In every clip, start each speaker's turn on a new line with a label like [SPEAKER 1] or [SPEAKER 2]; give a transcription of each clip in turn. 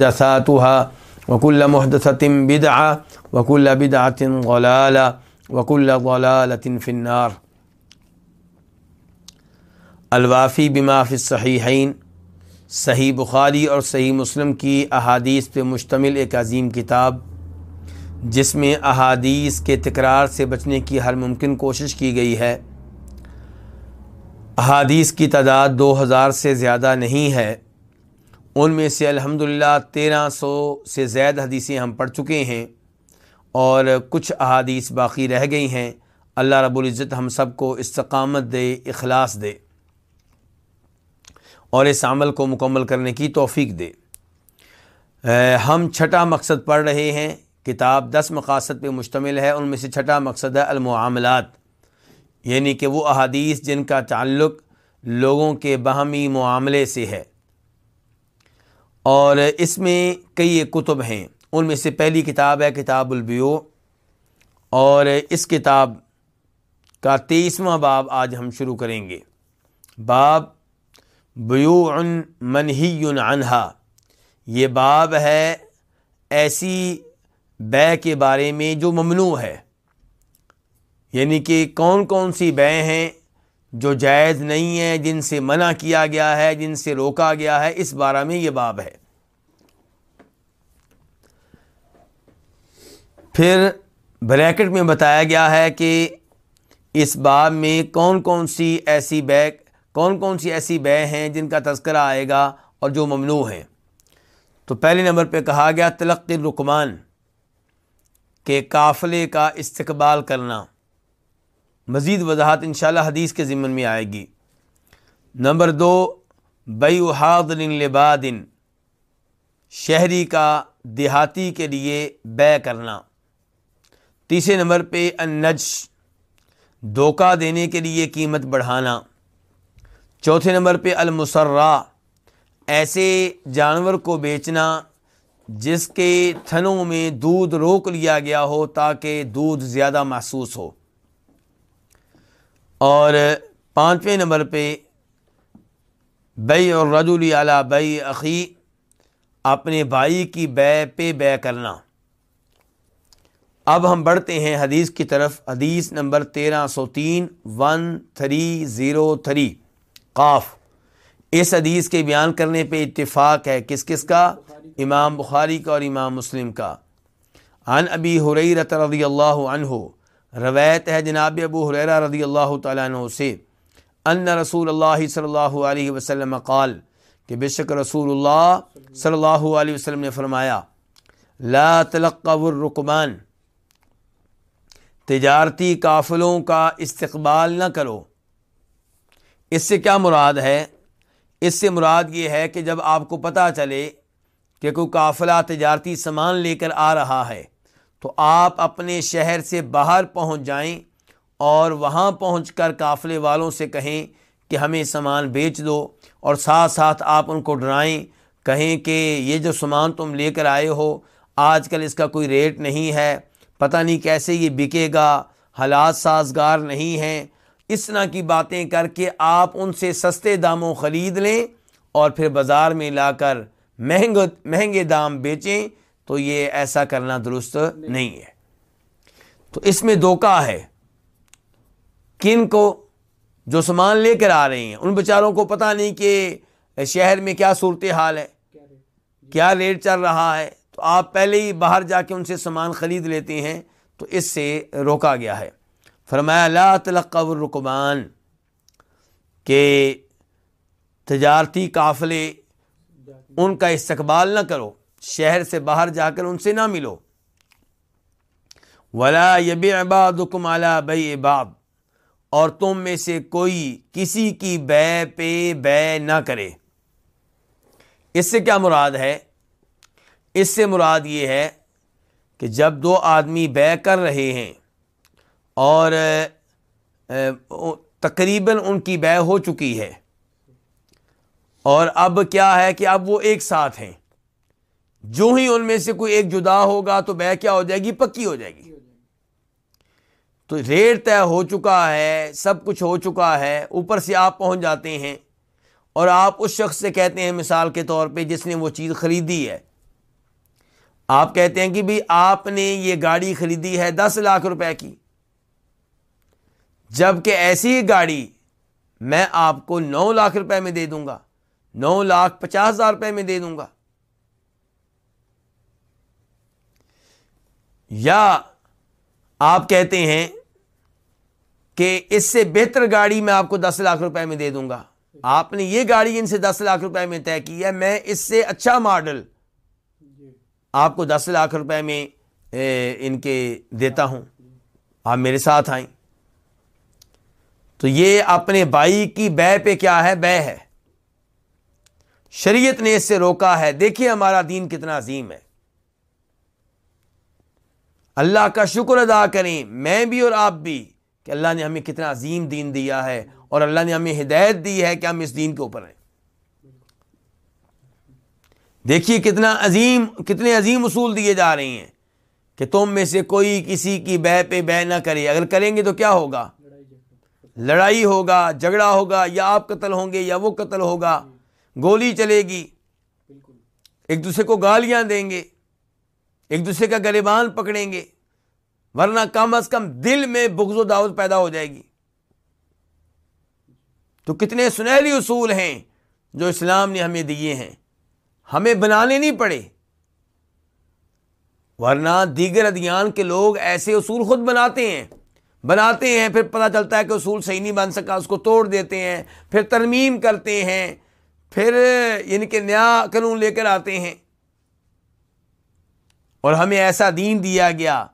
[SPEAKER 1] محدثاتها وكل محدثة بدعة وكل بدعة ضلالة وكل ضلالة في النار. الوافی بما فی الصحیحین صحیح بخاری اور صحیح مسلم کی احادیث پہ مشتمل ایک عظیم کتاب، جس میں احادیث کے تکرار سے بچنے کی ہر ممکن کوشش کی گئی ہے۔ احادیث کی تعداد دو ہزار سے زیادہ نہیں ہے۔ ان میں سے الحمد للہ تیرہ سو سے زائد حدیثیں ہم پڑھ چکے ہیں اور کچھ احادیث باقی رہ گئی ہیں۔ اللہ رب العزت ہم سب کو استقامت دے، اخلاص دے اور اس عمل کو مکمل کرنے کی توفیق دے۔ ہم چھٹا مقصد پڑھ رہے ہیں۔ کتاب دس مقاصد پہ مشتمل ہے۔ ان میں سے چھٹا مقصد ہے المعاملات۔ یعنی کہ وہ احادیث جن کا تعلق لوگوں کے باہمی معاملے سے ہے۔ اور اس میں کئی کتب ہیں۔ ان میں سے پہلی کتاب ہے کتاب البیو اور اس کتاب کا تیسواں باب آج ہم شروع کریں گے۔ باب بیو منہی عنہا۔ یہ باب ہے ایسی بے کے بارے میں جو ممنوع ہے۔ یعنی کہ کون کون سی بے ہیں جو جائز نہیں ہے، جن سے منع کیا گیا ہے، جن سے روکا گیا ہے، اس بارہ میں یہ باب ہے۔ پھر بریکٹ میں بتایا گیا ہے کہ اس باب میں کون کون سی ایسی بے، کون کون سی ایسی بے ہیں جن کا تذکرہ آئے گا اور جو ممنوع ہیں۔ تو پہلے نمبر پہ کہا گیا تلق رکمان کے قافلے کا استقبال کرنا۔ مزید وضاحت انشاءاللہ حدیث کے ضمن میں آئے گی۔ نمبر دو بئی حاضن لبادن شہری کا دیہاتی کے لیے بے کرنا۔ تیسرے نمبر پہ انج دھوکہ دینے کے لیے قیمت بڑھانا۔ چوتھے نمبر پہ المسرہ ایسے جانور کو بیچنا جس کے تھنوں میں دودھ روک لیا گیا ہو تاکہ دودھ زیادہ محسوس ہو۔ اور پانچویں نمبر پہ بئی اور رجولی اعلیٰ بئی عقی اپنے بھائی کی بے پہ بے کرنا۔ اب ہم بڑھتے ہیں حدیث کی طرف۔ حدیث نمبر تیرہ سو تین، ون تھری زیرو تھری۔ قاف۔ اس حدیث کے بیان کرنے پہ اتفاق ہے کس کس کا؟ امام بخاری کا اور امام مسلم کا۔ عن ابی حریرت رضی اللہ عنہ روایت ہے جناب ابو حریرہ رضی اللہ تعالیٰ عنہ سے، ان رسول اللہ صلی اللہ علیہ وسلم قال، کہ بے شک رسول اللہ صلی اللہ علیہ وسلم نے فرمایا، لا تلقوا الرکمان تجارتی قافلوں کا استقبال نہ کرو۔ اس سے کیا مراد ہے؟ اس سے مراد یہ ہے کہ جب آپ کو پتہ چلے کہ کوئی قافلہ تجارتی سامان لے کر آ رہا ہے تو آپ اپنے شہر سے باہر پہنچ جائیں اور وہاں پہنچ کر قافلے والوں سے کہیں کہ ہمیں سامان بیچ دو اور ساتھ ساتھ آپ ان کو ڈرائیں، کہیں کہ یہ جو سامان تم لے کر آئے ہو، آج کل اس کا کوئی ریٹ نہیں ہے، پتہ نہیں کیسے یہ بکے گا، حالات سازگار نہیں ہیں۔ اس طرح کی باتیں کر کے آپ ان سے سستے داموں خرید لیں اور پھر بازار میں لا کر مہنگ، مہنگے دام بیچیں۔ تو یہ ایسا کرنا درست نہیں۔ ہے۔ تو اس میں دھوکہ ہے۔ کن کو جو سامان لے کر آ رہے ہیں ان بیچاروں کو پتہ نہیں کہ شہر میں کیا صورت حال ہے۔ کیا ریٹ؟ چل رہا ہے؟ تو آپ پہلے ہی باہر جا کے ان سے سامان خرید لیتے ہیں۔ تو اس سے روکا گیا ہے۔ فرمایا لا تلقوا الرکبان کہ تجارتی قافلے ان کا استقبال نہ کرو۔ شہر سے باہر جا کر ان سے نہ ملو۔ ولا یب عباد حکم اعلیٰ بے اباب اور تم میں سے کوئی کسی کی بے پہ بے نہ کرے۔ اس سے کیا مراد ہے؟ اس سے مراد یہ ہے کہ جب دو آدمی بے کر رہے ہیں اور تقریباً ان کی بے ہو چکی ہے۔ اور اب کیا ہے کہ اب وہ ایک ساتھ ہیں۔ جو ہی ان میں سے کوئی ایک جدا ہوگا تو بے کیا ہو جائے گی؟ پکی ہو جائے گی۔ تو ریٹ طے ہو چکا ہے، سب کچھ ہو چکا ہے، اوپر سے آپ پہنچ جاتے ہیں اور آپ اس شخص سے کہتے ہیں، مثال کے طور پہ جس نے وہ چیز خریدی ہے۔ آپ کہتے ہیں کہ بھی آپ نے یہ گاڑی خریدی ہے دس لاکھ روپے کی۔ جبکہ ایسی گاڑی میں آپ کو نو لاکھ روپے میں دے دوں گا، نو لاکھ پچاس ہزار روپے میں دے دوں گا۔ یا آپ کہتے ہیں کہ اس سے بہتر گاڑی میں آپ کو دس لاکھ روپے میں دے دوں گا۔ آپ نے یہ گاڑی ان سے دس لاکھ روپے میں طے کی ہے، میں اس سے اچھا ماڈل آپ کو دس لاکھ روپے میں ان کے دیتا ہوں۔ آپ میرے ساتھ آئیں۔ تو یہ اپنے بھائی کی بے پہ کیا ہے؟ بے ہے۔ شریعت نے اس سے روکا ہے۔ دیکھیے ہمارا دین کتنا عظیم ہے۔ اللہ کا شکر ادا کریں، میں بھی اور آپ بھی، کہ اللہ نے ہمیں کتنا عظیم دین دیا ہے اور اللہ نے ہمیں ہدایت دی ہے کہ ہم اس دین کے اوپر ہیں دیکھیے کتنا عظیم، کتنے عظیم اصول دیے جا رہے ہیں کہ تم میں سے کوئی کسی کی بے پہ بے نہ کرے۔ اگر کریں گے تو کیا ہوگا؟ لڑائی ہوگا، جھگڑا ہوگا، یا آپ قتل ہوں گے یا وہ قتل ہوگا، گولی چلے گی، ایک دوسرے کو گالیاں دیں گے۔ ایک دوسرے کا گریبان پکڑیں گے، ورنہ کم از کم دل میں بغض و دعوت پیدا ہو جائے گی۔ تو کتنے سنہری اصول ہیں جو اسلام نے ہمیں دیے ہیں۔ ہمیں بنانے نہیں پڑے۔ ورنہ دیگر ادیان کے لوگ ایسے اصول خود بناتے ہیں۔ بناتے ہیں، پھر پتہ چلتا ہے کہ اصول صحیح نہیں بن سکا، اس کو توڑ دیتے ہیں، پھر ترمیم کرتے ہیں، پھر یعنی کہ نیا قانون لے کر آتے ہیں۔ اور ہمیں ایسا دین دیا گیا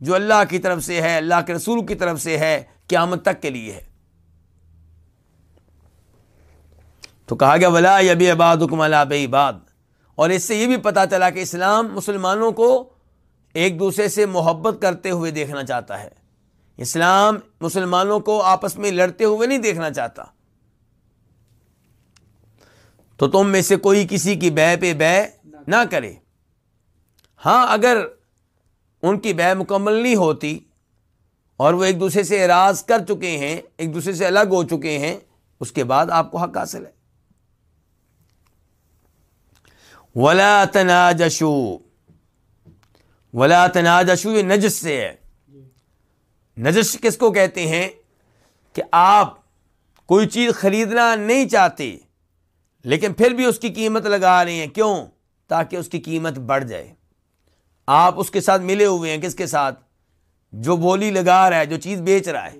[SPEAKER 1] جو اللہ کی طرف سے ہے، اللہ کے رسول کی طرف سے ہے، قیامت تک کے لیے ہے۔ تو کہا گیا، ولا یبی عباد حکم اللہ عباد اور اس سے یہ بھی پتا چلا کہ اسلام مسلمانوں کو ایک دوسرے سے محبت کرتے ہوئے دیکھنا چاہتا ہے۔ اسلام مسلمانوں کو آپس میں لڑتے ہوئے نہیں دیکھنا چاہتا۔ تو تم میں سے کوئی کسی کی بے پہ بے نہ کرے۔ ہاں اگر ان کی بے مکمل نہیں ہوتی اور وہ ایک دوسرے سے اراض کر چکے ہیں، ایک دوسرے سے الگ ہو چکے ہیں، اس کے بعد آپ کو حق حاصل ہے۔ ولا تناجشو ولا تناجشو یہ نجس سے ہے۔ نجس کس کو کہتے ہیں؟ کہ آپ کوئی چیز خریدنا نہیں چاہتے، لیکن پھر بھی اس کی قیمت لگا رہے ہیں۔ کیوں؟ تاکہ اس کی قیمت بڑھ جائے۔ آپ اس کے ساتھ ملے ہوئے ہیں کس کے ساتھ؟ جو بولی لگا رہا ہے جو چیز بیچ رہا ہے۔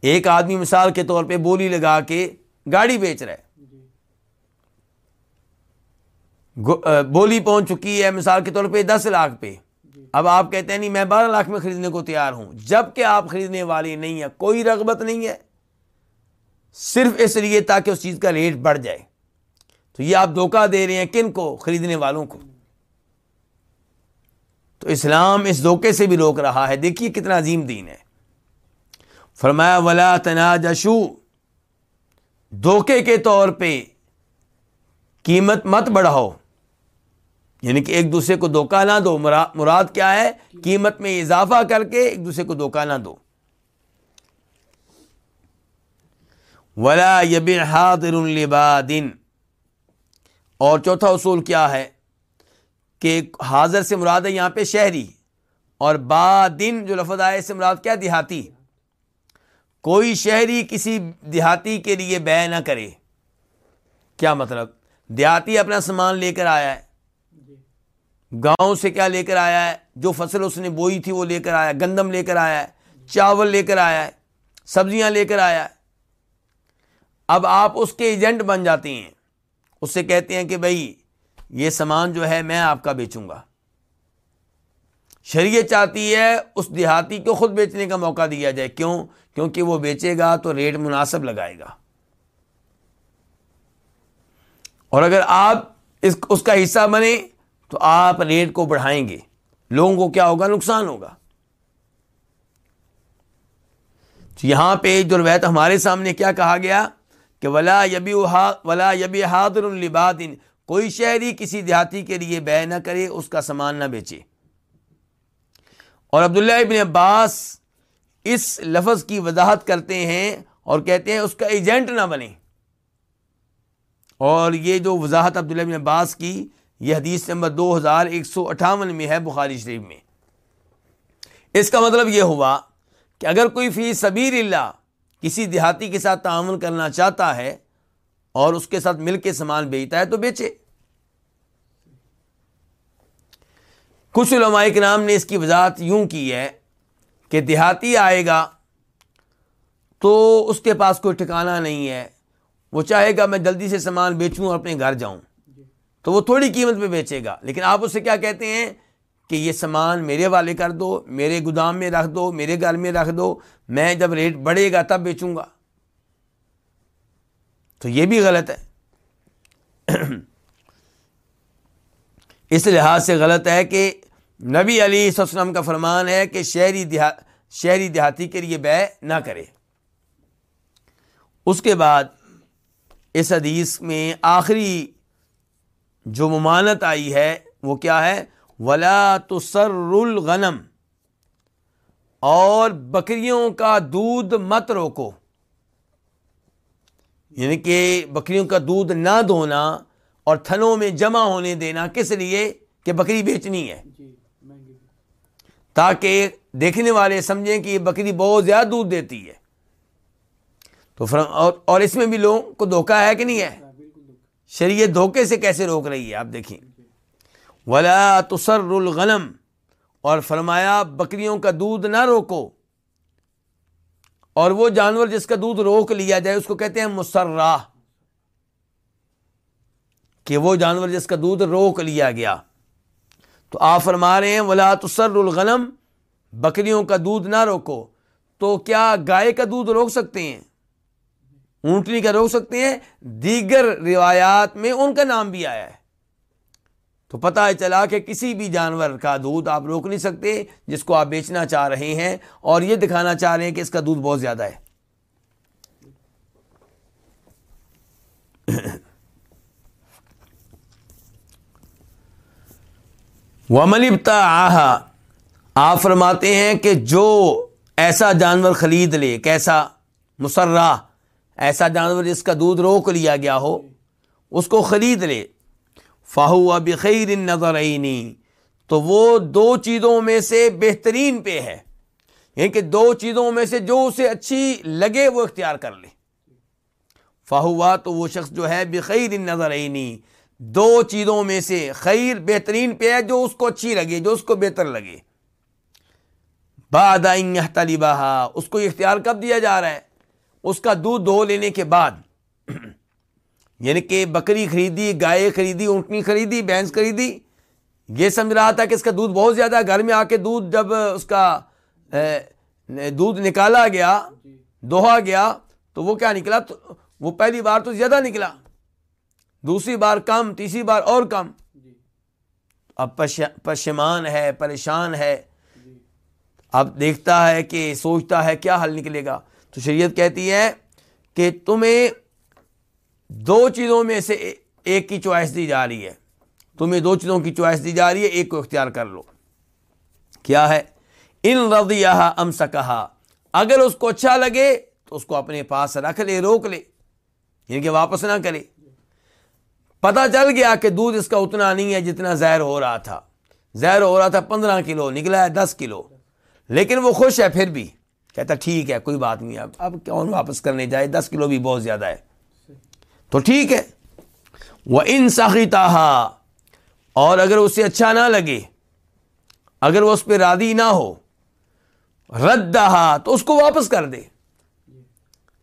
[SPEAKER 1] ایک آدمی مثال کے طور پہ بولی لگا کے گاڑی بیچ رہا ہے۔ بولی پہنچ چکی ہے مثال کے طور پہ دس لاکھ پہ۔ اب آپ کہتے ہیں نہیں میں بارہ لاکھ میں خریدنے کو تیار ہوں۔ جبکہ آپ خریدنے والی نہیں ہے کوئی رغبت نہیں ہے۔ صرف اس لیے تاکہ اس چیز کا ریٹ بڑھ جائے۔ تو یہ آپ دھوکہ دے رہے ہیں کن کو؟ خریدنے والوں کو۔ تو اسلام اس دھوکے سے بھی روک رہا ہے۔ دیکھیے کتنا عظیم دین ہے۔ فرمایا، ولا تناجشو دھوکے کے طور پہ قیمت مت بڑھاؤ۔ یعنی کہ ایک دوسرے کو دھوکہ نہ دو۔ مراد کیا ہے؟ قیمت میں اضافہ کر کے ایک دوسرے کو دھوکہ نہ دو۔ ولا یب حاضر لبادن اور چوتھا اصول کیا ہے؟ کہ حاضر سے مراد ہے یہاں پہ شہری اور با دن جو لفظ آئے سے مراد کیا؟ دیہاتی۔ کوئی شہری کسی دیہاتی کے لیے بے نہ کرے۔ کیا مطلب؟ دیہاتی اپنا سامان لے کر آیا ہے۔ گاؤں سے کیا لے کر آیا ہے؟ جو فصل اس نے بوئی تھی وہ لے کر آیا گندم لے کر آیا ہے۔ چاول لے کر آیا ہے۔ سبزیاں لے کر آیا ہے۔ اب آپ اس کے ایجنٹ بن جاتے ہیں۔ اس سے کہتے ہیں کہ بھائی یہ سامان جو ہے میں آپ کا بیچوں گا۔ شریعت چاہتی ہے اس دیہاتی کو خود بیچنے کا موقع دیا جائے۔ کیوں؟ کیونکہ وہ بیچے گا تو ریٹ مناسب لگائے گا۔ اور اگر آپ اس اس کا حصہ بنے تو آپ ریٹ کو بڑھائیں گے۔ لوگوں کو کیا ہوگا؟ نقصان ہوگا۔ تو یہاں پہ جو روایت ہمارے سامنے کیا کہا گیا کہ ولا یبی ولا یبی حاضر البادن کوئی شہری کسی دیہاتی کے لیے بے نہ کرے، اس کا سامان نہ بیچے۔ اور عبداللہ ابن عباس اس لفظ کی وضاحت کرتے ہیں اور کہتے ہیں اس کا ایجنٹ نہ بنے۔ اور یہ جو وضاحت عبداللہ ابن عباس کی، یہ حدیث نمبر دو ہزار ایک سو اٹھاون میں ہے بخاری شریف میں۔ اس کا مطلب یہ ہوا کہ اگر کوئی فی سبیر اللہ کسی دیہاتی کے ساتھ تعاون کرنا چاہتا ہے اور اس کے ساتھ مل کے سامان بیچتا ہے تو بیچے۔ کچھ علماء کے نام نے اس کی وضاحت یوں کی ہے کہ دیہاتی آئے گا تو اس کے پاس کوئی ٹھکانا نہیں ہے۔ وہ چاہے گا میں جلدی سے سامان بیچوں اور اپنے گھر جاؤں۔ تو وہ تھوڑی قیمت پہ بیچے گا۔ لیکن آپ اسے کیا کہتے ہیں کہ یہ سامان میرے والے کر دو، میرے گودام میں رکھ دو، میرے گھر میں رکھ دو، میں جب ریٹ بڑھے گا تب بیچوں گا۔ تو یہ بھی غلط ہے۔ اس لحاظ سے غلط ہے کہ نبی علی وسلم کا فرمان ہے کہ شہری شہری دیہاتی کے لیے بے نہ کرے۔ اس کے بعد اس حدیث میں آخری جو ممانت آئی ہے وہ کیا ہے؟ ولا تسر الغنم۔ اور بکریوں کا دودھ مت روکو۔ یعنی کہ بکریوں کا دودھ نہ دھونا اور تھنوں میں جمع ہونے دینا کس لیے کہ بکری بیچنی ہے؟ جی، تاکہ دیکھنے والے سمجھیں کہ یہ بکری بہت زیادہ دودھ دیتی ہے۔ تو اور اس میں بھی لوگوں کو دھوکا ہے کہ نہیں ہے؟ ہاں، شریعت دھوکے سے کیسے روک رہی ہے؟ آپ دیکھیں۔ ولا تسر الغنم۔ اور فرمایا بکریوں کا دودھ نہ روکو۔ اور وہ جانور جس کا دودھ روک لیا جائے، اس کو کہتے ہیں مسرہ۔ کہ وہ جانور جس کا دودھ روک لیا گیا۔ تو آپ فرما رہے ہیں، ولا تسر الغنم، بکریوں کا دودھ نہ روکو۔ تو کیا گائے کا دودھ روک سکتے ہیں؟ اونٹنی کا روک سکتے ہیں؟ دیگر روایات میں ان کا نام بھی آیا ہے۔ تو پتہ چلا کہ کسی بھی جانور کا دودھ آپ روک نہیں سکتے جس کو آپ بیچنا چاہ رہے ہیں اور یہ دکھانا چاہ رہے ہیں کہ اس کا دودھ بہت زیادہ ہے۔ وملبتا آہا آپ فرماتے ہیں کہ جو ایسا جانور خرید لے، کیسا؟ مسرہ، ایسا جانور جس کا دودھ روک لیا گیا ہو، اس کو خرید لے۔ فاہو بخیر نظر تو وہ دو چیزوں میں سے بہترین پہ ہے۔ یعنی کہ دو چیزوں میں سے جو اسے اچھی لگے وہ اختیار کر لے۔ فہوا تو وہ شخص جو ہے بخیر نظر دو چیزوں میں سے خیر بہترین پہ ہے جو اس کو اچھی لگے، جو اس کو بہتر لگے۔ باد اس کو اختیار کب دیا جا رہا ہے؟ اس کا دودھ دھو لینے کے بعد۔ یعنی کہ بکری خریدی گائے خریدی اونٹنی خریدی بھینس خریدی۔ یہ سمجھ رہا تھا کہ اس کا دودھ بہت زیادہ گھر میں آ کے دودھ جب اس کا دودھ نکالا گیا دوہا گیا تو وہ کیا نکلا؟ تو وہ پہلی بار تو زیادہ نکلا۔ دوسری بار کم تیسری بار اور کم۔ اب پشمان ہے پریشان ہے۔ اب دیکھتا ہے کہ سوچتا ہے کیا حل نکلے گا۔ تو شریعت کہتی ہے کہ تمہیں دو چیزوں میں سے ایک کی چوائس دی جا رہی ہے۔ تمہیں دو چیزوں کی چوائس دی جا رہی ہے، ایک کو اختیار کر لو۔ کیا ہے؟ ان رضیہ ام سکہا اگر اس کو اچھا لگے تو اس کو اپنے پاس رکھ لے، روک لے۔ یعنی کہ واپس نہ کرے۔ پتا چل گیا کہ دودھ اس کا اتنا نہیں ہے جتنا زہر ہو رہا تھا۔ زہر ہو رہا تھا پندرہ کلو، نکلا ہے دس کلو۔ لیکن وہ خوش ہے پھر بھی۔ کہتا ٹھیک ہے، کوئی بات نہیں، اب اب کون واپس کرنے جائے؟ دس کلو بھی بہت زیادہ ہے۔ تو ٹھیک ہے۔ وہ ان اور اگر اسے اچھا نہ لگے، اگر وہ اس پہ رادی نہ ہو رد تو اس کو واپس کر دے۔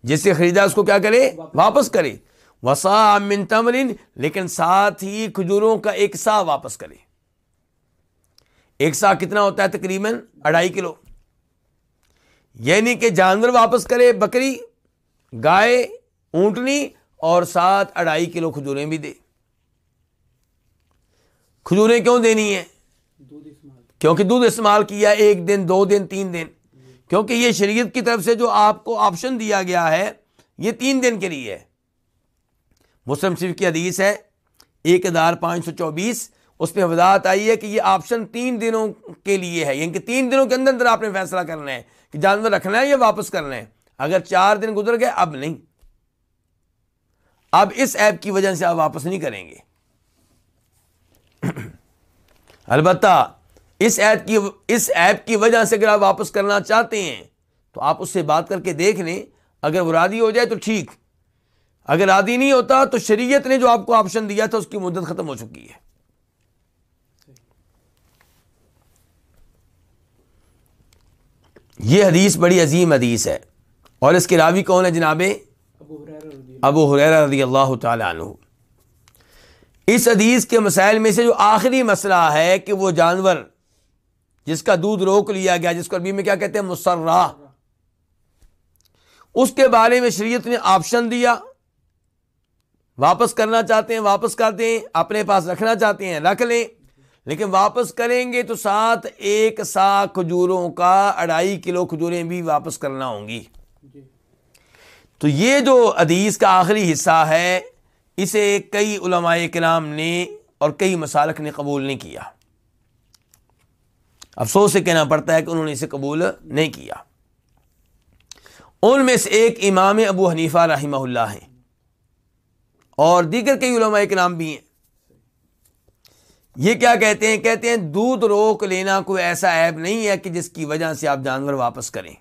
[SPEAKER 1] جس سے خریدا اس کو کیا کرے؟ واپس کرے۔ وسا من تمرین لیکن ساتھ ہی کھجوروں کا ایک سا واپس کرے۔ ایک سا کتنا ہوتا ہے تقریباً؟ اڑائی کلو۔ یعنی کہ جانور واپس کرے، بکری، گائے، اونٹنی اور ساتھ اڑائی کلو کھجوریں بھی دے۔ کھجوریں کیوں دینی ہیں؟ کیونکہ دودھ استعمال کیا ایک دن دو دن تین دن۔ کیونکہ یہ شریعت کی طرف سے جو آپ کو آپشن دیا گیا ہے یہ تین دن کے لیے ہے۔ مسلم شریف کی حدیث ہے ایک ہزار پانچ سو چوبیس۔ اس میں وضاحت آئی ہے کہ یہ آپشن تین دنوں کے لیے ہے۔ یعنی کہ تین دنوں کے اندر اندر آپ نے فیصلہ کرنا ہے کہ جانور رکھنا ہے یا واپس کرنا ہے۔ اگر چار دن گزر گئے اب نہیں۔ اب اس ایپ کی وجہ سے آپ واپس نہیں کریں گے۔ البتہ اس ایپ کی اس ایپ کی وجہ سے اگر آپ واپس کرنا چاہتے ہیں، تو آپ اس سے بات کر کے دیکھ لیں۔ اگر وہ رادی ہو جائے تو ٹھیک۔ اگر عادی نہیں ہوتا تو شریعت نے جو آپ کو آپشن دیا تھا، اس کی مدت ختم ہو چکی ہے۔ یہ حدیث بڑی عظیم حدیث ہے۔ اور اس کے راوی کون ہے جناب؟ ابو حریر رضی اللہ تعالی عنہ۔ اس حدیث کے مسائل میں سے جو آخری مسئلہ ہے کہ وہ جانور جس کا دودھ روک لیا گیا، جس کو عربی میں کیا کہتے ہیں؟ مسرہ۔ اس کے بارے میں شریعت نے آپشن دیا۔ واپس کرنا چاہتے ہیں، واپس کر دیں، اپنے پاس رکھنا چاہتے ہیں، رکھ لیں۔ لیکن واپس کریں گے تو ساتھ ایک سا کھجوروں کا اڑائی کلو کھجوریں بھی واپس کرنا ہوں گی۔ تو یہ جو حدیث کا آخری حصہ ہے، اسے کئی علماء کرام نے اور کئی مسالک نے قبول نہیں کیا۔ افسوس سے کہنا پڑتا ہے کہ انہوں نے اسے قبول نہیں کیا۔ ان میں سے ایک امام ابو حنیفہ رحمہ اللہ ہیں۔ اور دیگر کئی علماء کے نام بھی ہیں۔ یہ کیا کہتے ہیں؟ کہتے ہیں، دودھ روک لینا کوئی ایسا ایپ نہیں ہے کہ جس کی وجہ سے آپ جانور واپس کریں۔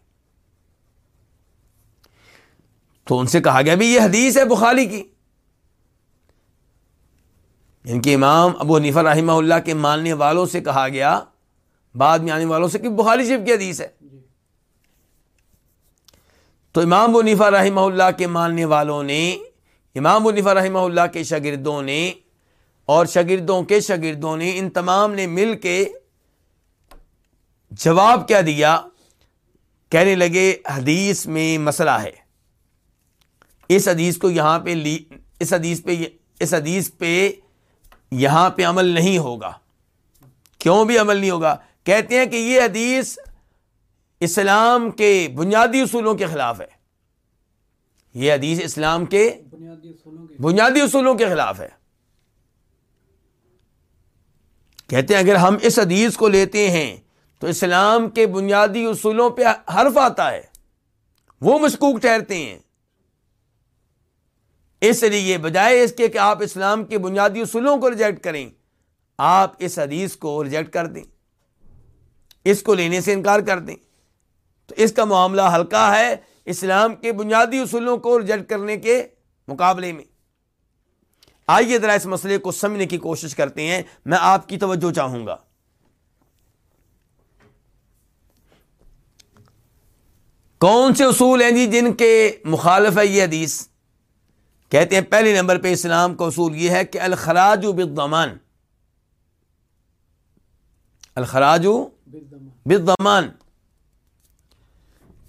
[SPEAKER 1] تو ان سے کہا گیا بھی یہ حدیث ہے بخاری کی۔ یعنی ان کے امام ابو حنیفہ رحمہ اللہ کے ماننے والوں سے کہا گیا، بعد میں آنے والوں سے کہ بخاری شریف کی حدیث ہے۔ تو امام ونیفا رحمہ اللہ کے ماننے والوں نے، امام ونیفا رحمہ اللہ کے شاگردوں نے اور شاگردوں کے شاگردوں نے ان تمام نے مل کے جواب کیا دیا۔ کہنے لگے، حدیث میں مسئلہ ہے۔ اس حدیث کو یہاں پہ لی اس حدیث پہ اس حدیث پہ یہاں پہ عمل نہیں ہوگا۔ کیوں بھی عمل نہیں ہوگا؟ کہتے ہیں کہ یہ حدیث اسلام کے بنیادی اصولوں کے خلاف ہے۔ یہ حدیث اسلام کے بنیادی اصولوں کے خلاف ہے۔ کہتے ہیں اگر ہم اس حدیث کو لیتے ہیں تو اسلام کے بنیادی اصولوں پہ حرف آتا ہے۔ وہ مشکوک ٹھہرتے ہیں۔ اس لیے بجائے اس کے کہ آپ اسلام کے بنیادی اصولوں کو ریجیکٹ کریں، آپ اس حدیث کو ریجیکٹ کر دیں۔ اس کو لینے سے انکار کر دیں۔ تو اس کا معاملہ ہلکا ہے اسلام کے بنیادی اصولوں کو ریجیکٹ کرنے کے مقابلے میں۔ آئیے ذرا اس مسئلے کو سمجھنے کی کوشش کرتے ہیں۔ میں آپ کی توجہ چاہوں گا۔ کون سے اصول ہیں جی جن کے مخالف ہے یہ حدیث؟ کہتے ہیں پہلے نمبر پہ اسلام کا اصول یہ ہے کہ الخراج بالضمان الخراج بالضمان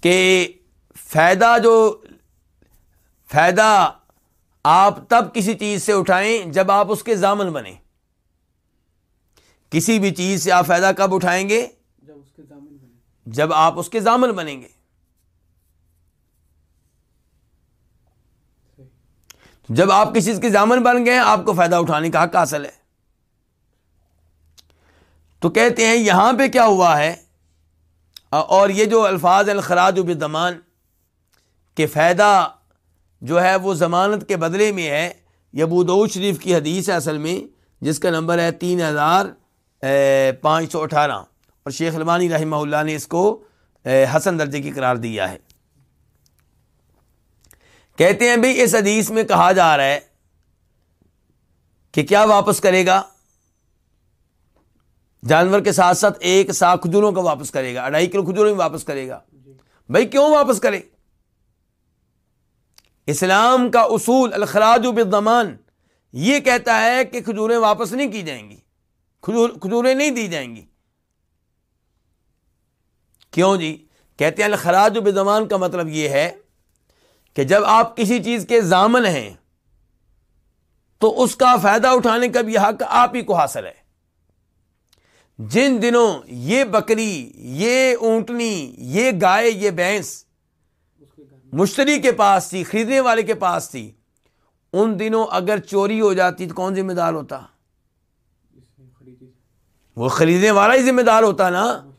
[SPEAKER 1] کہ فائدہ جو فائدہ آپ تب کسی چیز سے اٹھائیں جب آپ اس کے زامن بنیں۔ کسی بھی چیز سے آپ فائدہ کب اٹھائیں گے؟ جب آپ اس کے زامن بنیں گے۔ جب آپ کسی چیز کے زامن بن گئے، آپ کو فائدہ اٹھانے کا حق حاصل ہے۔ تو کہتے ہیں، یہاں پہ کیا ہوا ہے؟ اور یہ جو الفاظ الخراج و بدمان کہ فائدہ جو ہے، وہ ضمانت کے بدلے میں ہے۔ یہ ابود شریف کی حدیث ہے اصل میں، جس کا نمبر ہے تین ہزار پانچ سو اٹھارہ۔ اور شیخ المانی رحمہ اللہ نے اس کو حسن درجے کی قرار دیا ہے۔ کہتے ہیں بھائی اس حدیث میں کہا جا رہا ہے کہ کیا واپس کرے گا؟ جانور کے ساتھ ساتھ ایک سا کھجوروں کا واپس کرے گا اڑائی کلو کھجوروں میں واپس کرے گا۔ بھائی کیوں واپس کرے؟ اسلام کا اصول الخراج بالضمان یہ کہتا ہے کہ کھجوریں واپس نہیں کی جائیں گی۔ کھجوریں نہیں دی جائیں گی۔ کیوں جی؟ کہتے ہیں الخراج بالضمان کا مطلب یہ ہے کہ جب آپ کسی چیز کے ضامن ہیں، تو اس کا فائدہ اٹھانے کا بھی حق آپ ہی کو حاصل ہے۔ جن دنوں یہ بکری، یہ اونٹنی، یہ گائے، یہ بھینس مشتری کے پاس تھی، خریدنے والے کے پاس تھی، ان دنوں اگر چوری ہو جاتی تو کون ذمہ دار ہوتا؟ وہ خریدنے والا ہی ذمہ دار ہوتا نا۔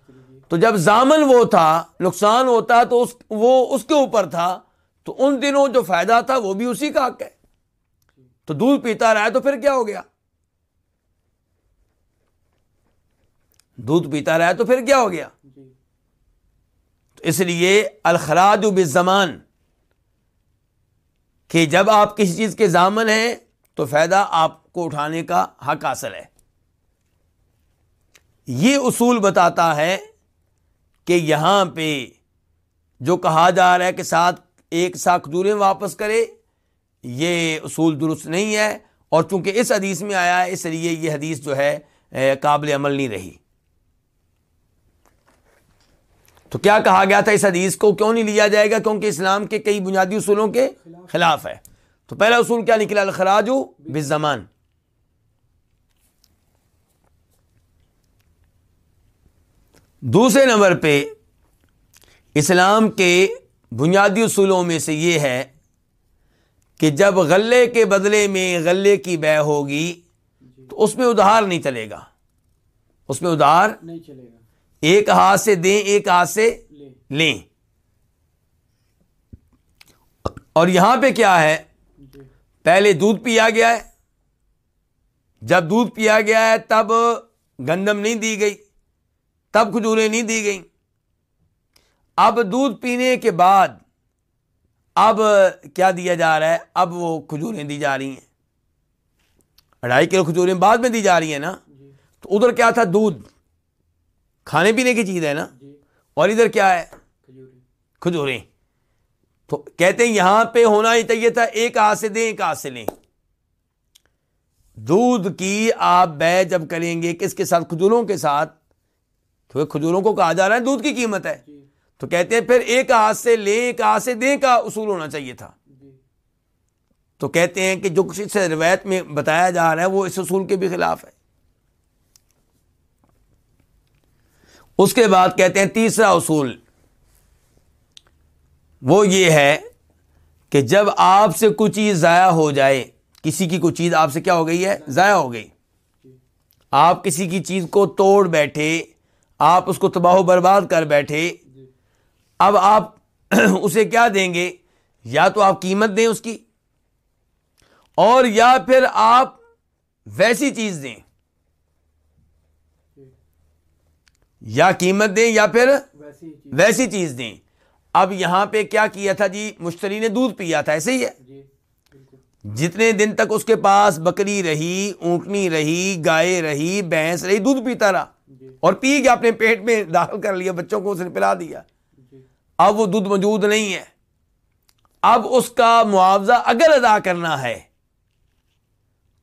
[SPEAKER 1] تو جب زامن وہ تھا، نقصان ہوتا تو اس، وہ اس کے اوپر تھا۔ تو ان دنوں جو فائدہ تھا وہ بھی اسی کا حق ہے۔ تو دودھ پیتا رہا تو پھر کیا ہو گیا؟ دودھ پیتا رہا تو پھر کیا ہو گیا؟
[SPEAKER 2] جی۔
[SPEAKER 1] تو اس لیے الخراج بالزمان کہ جب آپ کسی چیز کے ضامن ہیں تو فائدہ آپ کو اٹھانے کا حق حاصل ہے۔ یہ اصول بتاتا ہے کہ یہاں پہ جو کہا جا رہا ہے کہ ساتھ ایک ساتھ کھجوریں واپس کرے، یہ اصول درست نہیں ہے۔ اور چونکہ اس حدیث میں آیا ہے، اس لیے یہ حدیث جو ہے قابل عمل نہیں رہی۔ تو کیا کہا گیا تھا اس حدیث کو؟ کیوں نہیں لیا جائے گا؟ کیونکہ اسلام کے کئی بنیادی اصولوں کے خلاف ہے۔ تو پہلا اصول کیا نکلا؟ الخراج بالزمان۔ دوسرے نمبر پہ اسلام کے بنیادی اصولوں میں سے یہ ہے کہ جب غلے کے بدلے میں غلے کی بے ہوگی تو اس میں ادھار نہیں چلے گا۔ اس میں ادھار
[SPEAKER 2] نہیں چلے گا۔
[SPEAKER 1] ایک ہاتھ سے دیں ایک ہاتھ سے لیں۔ اور یہاں پہ کیا ہے؟
[SPEAKER 2] جی۔
[SPEAKER 1] پہلے دودھ پیا گیا ہے۔ جب دودھ پیا گیا ہے تب گندم نہیں دی گئی تب کھجوریں نہیں دی گئیں۔ اب دودھ پینے کے بعد اب کیا دیا جا رہا ہے؟ اب وہ کھجوریں دی جا رہی ہیں۔ اڑھائی کلو کھجوریں بعد میں دی جا رہی ہیں نا؟
[SPEAKER 2] جی۔
[SPEAKER 1] تو ادھر کیا تھا؟ دودھ۔ کھانے پینے کی چیز ہے نا؟
[SPEAKER 2] جی۔
[SPEAKER 1] اور ادھر کیا ہے؟
[SPEAKER 2] کھجوری
[SPEAKER 1] کھجوریں۔ تو کہتے ہیں یہاں پہ ہونا ہی چاہیے تھا ایک ہاتھ سے دیں ایک ہاتھ سے لیں دودھ کی آپ بے جب کریں گے کس کے ساتھ؟ کھجوروں کے ساتھ۔ کیونکہ کھجوروں کو کہا جا رہا ہے دودھ کی قیمت ہے۔
[SPEAKER 2] جی۔
[SPEAKER 1] تو کہتے ہیں پھر ایک ہاتھ سے لیں ایک ہاتھ سے دیں کا اصول ہونا چاہیے تھا۔
[SPEAKER 2] جی۔
[SPEAKER 1] تو کہتے ہیں کہ جو کچھ اس روایت میں بتایا جا رہا ہے وہ اس اصول کے بھی خلاف ہے۔ اس کے بعد کہتے ہیں تیسرا اصول۔ وہ یہ ہے کہ جب آپ سے کوئی چیز ضائع ہو جائے کسی کی کوئی چیز آپ سے کیا ہو گئی ہے؟ ضائع ہو گئی۔ آپ کسی کی چیز کو توڑ بیٹھے آپ اس کو تباہ و برباد کر بیٹھے
[SPEAKER 2] جی
[SPEAKER 1] اب آپ اسے کیا دیں گے؟ یا تو آپ قیمت دیں اس کی اور یا پھر آپ ویسی چیز دیں۔ یا قیمت دیں یا پھر
[SPEAKER 2] ویسی چیز۔
[SPEAKER 1] دیں۔ اب یہاں پہ کیا کیا تھا جی؟ مشتری نے دودھ پیا تھا ایسے ہی ہے؟
[SPEAKER 2] جی
[SPEAKER 1] جتنے دن تک اس کے پاس بکری رہی اونٹنی رہی گائے رہی بھینس رہی دودھ پیتا رہا۔
[SPEAKER 2] جی۔
[SPEAKER 1] اور پی کے اپنے پیٹ میں داخل کر لیا بچوں کو اس نے پلا دیا۔ اب وہ دودھ موجود نہیں ہے۔ اب اس کا معاوضہ اگر ادا کرنا ہے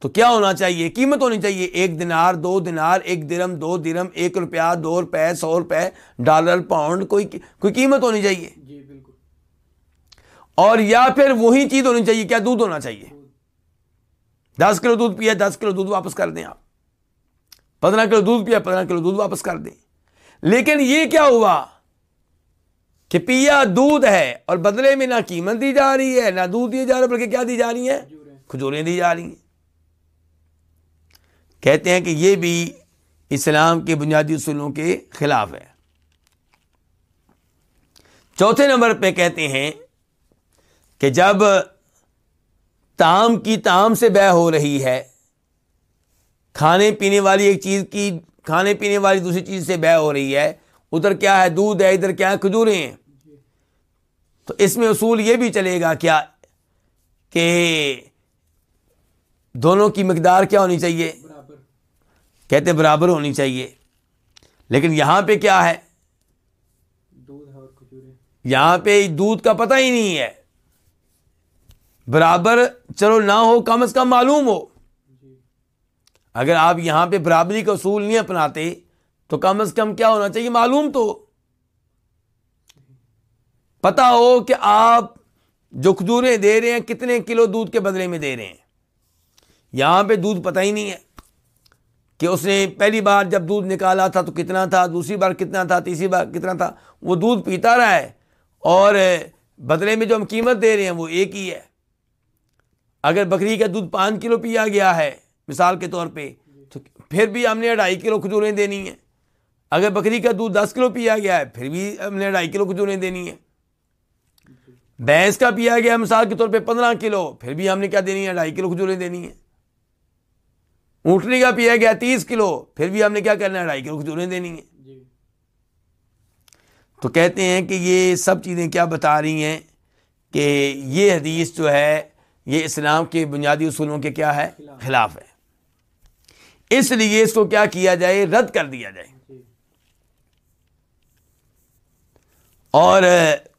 [SPEAKER 1] تو کیا ہونا چاہیے؟ قیمت ہونی چاہیے۔ ایک دنار دو دنار ایک درم دو درم ایک روپیہ دو روپے سو روپے ڈالر پاؤنڈ کوئی کوئی قیمت ہونی چاہیے۔
[SPEAKER 2] جی بالکل۔
[SPEAKER 1] اور یا پھر وہی چیز ہونی چاہیے کیا دودھ ہونا چاہیے؟ دس کلو دودھ پیا دس کلو دودھ واپس کر دیں آپ۔ پندرہ کلو دودھ پیا پندرہ کلو دودھ واپس کر دیں۔ لیکن یہ کیا ہوا؟ کہ پیا دودھ ہے اور بدلے میں نہ قیمت دی جا رہی ہے، نہ دودھ دیا جا رہا ہے بلکہ کیا دی جا رہی ہیں؟
[SPEAKER 2] کھجوریں
[SPEAKER 1] دی جا رہی ہیں۔ کہتے ہیں کہ یہ بھی اسلام کے بنیادی اصولوں کے خلاف ہے۔ چوتھے نمبر پہ کہتے ہیں کہ جب تام کی تام سے بہ ہو رہی ہے، کھانے پینے والی ایک چیز کی، کھانے پینے والی دوسری چیز سے بہ ہو رہی ہے، ادھر کیا ہے دودھ ہے، ادھر کیا ہے کھجوریں ہیں۔ تو اس میں اصول یہ بھی چلے گا کیا کہ دونوں کی مقدار کیا ہونی چاہیے؟
[SPEAKER 2] برابر۔
[SPEAKER 1] کہتے برابر ہونی چاہیے۔ لیکن یہاں پہ کیا ہے؟ یہاں پہ دودھ کا پتہ ہی نہیں ہے۔ برابر چلو نہ ہو کم از کم معلوم ہو۔
[SPEAKER 2] جی۔
[SPEAKER 1] اگر آپ یہاں پہ برابری کا اصول نہیں اپناتے تو کم از کم کیا ہونا چاہیے؟ معلوم تو پتا ہو کہ آپ جو کھجوریں دے رہے ہیں، کتنے کلو دودھ کے بدلے میں دے رہے ہیں؟ یہاں پہ دودھ پتہ ہی نہیں ہے کہ اس نے پہلی بار جب دودھ نکالا تھا تو کتنا تھا، دوسری بار کتنا تھا، تیسری بار کتنا تھا، وہ دودھ پیتا رہا ہے اور بدلے میں جو ہم قیمت دے رہے ہیں وہ ایک ہی ہے۔ اگر بکری کا دودھ پانچ کلو پیا گیا ہے، مثال کے طور پہ، تو پھر بھی ہم نے اڑھائی کلو کھجوریں دینی ہیں۔ اگر بکری کا دودھ دس کلو پیا گیا ہے، پھر بھی ہم نے اڑھائی کلو کھجوریں دینی ہیں۔ بھینس کا پیا گیا مثال کے طور پہ پندرہ کلو پھر بھی ہم نے کیا دینی ہے؟ اڑھائی کلو کھجوریں دینی ہیں۔ اونٹنی کا پیا گیا تیس کلو پھر بھی ہم نے کیا کرنا ہے؟ ڈھائی کلو کھجوریں دینی ہیں۔
[SPEAKER 2] جی۔
[SPEAKER 1] تو کہتے ہیں کہ یہ سب چیزیں کیا بتا رہی ہیں کہ یہ حدیث جو ہے یہ اسلام کے بنیادی اصولوں کے کیا ہے؟ خلاف ہے۔ اس لیے اس کو کیا کیا جائے؟ رد کر دیا جائے۔
[SPEAKER 2] جی۔
[SPEAKER 1] اور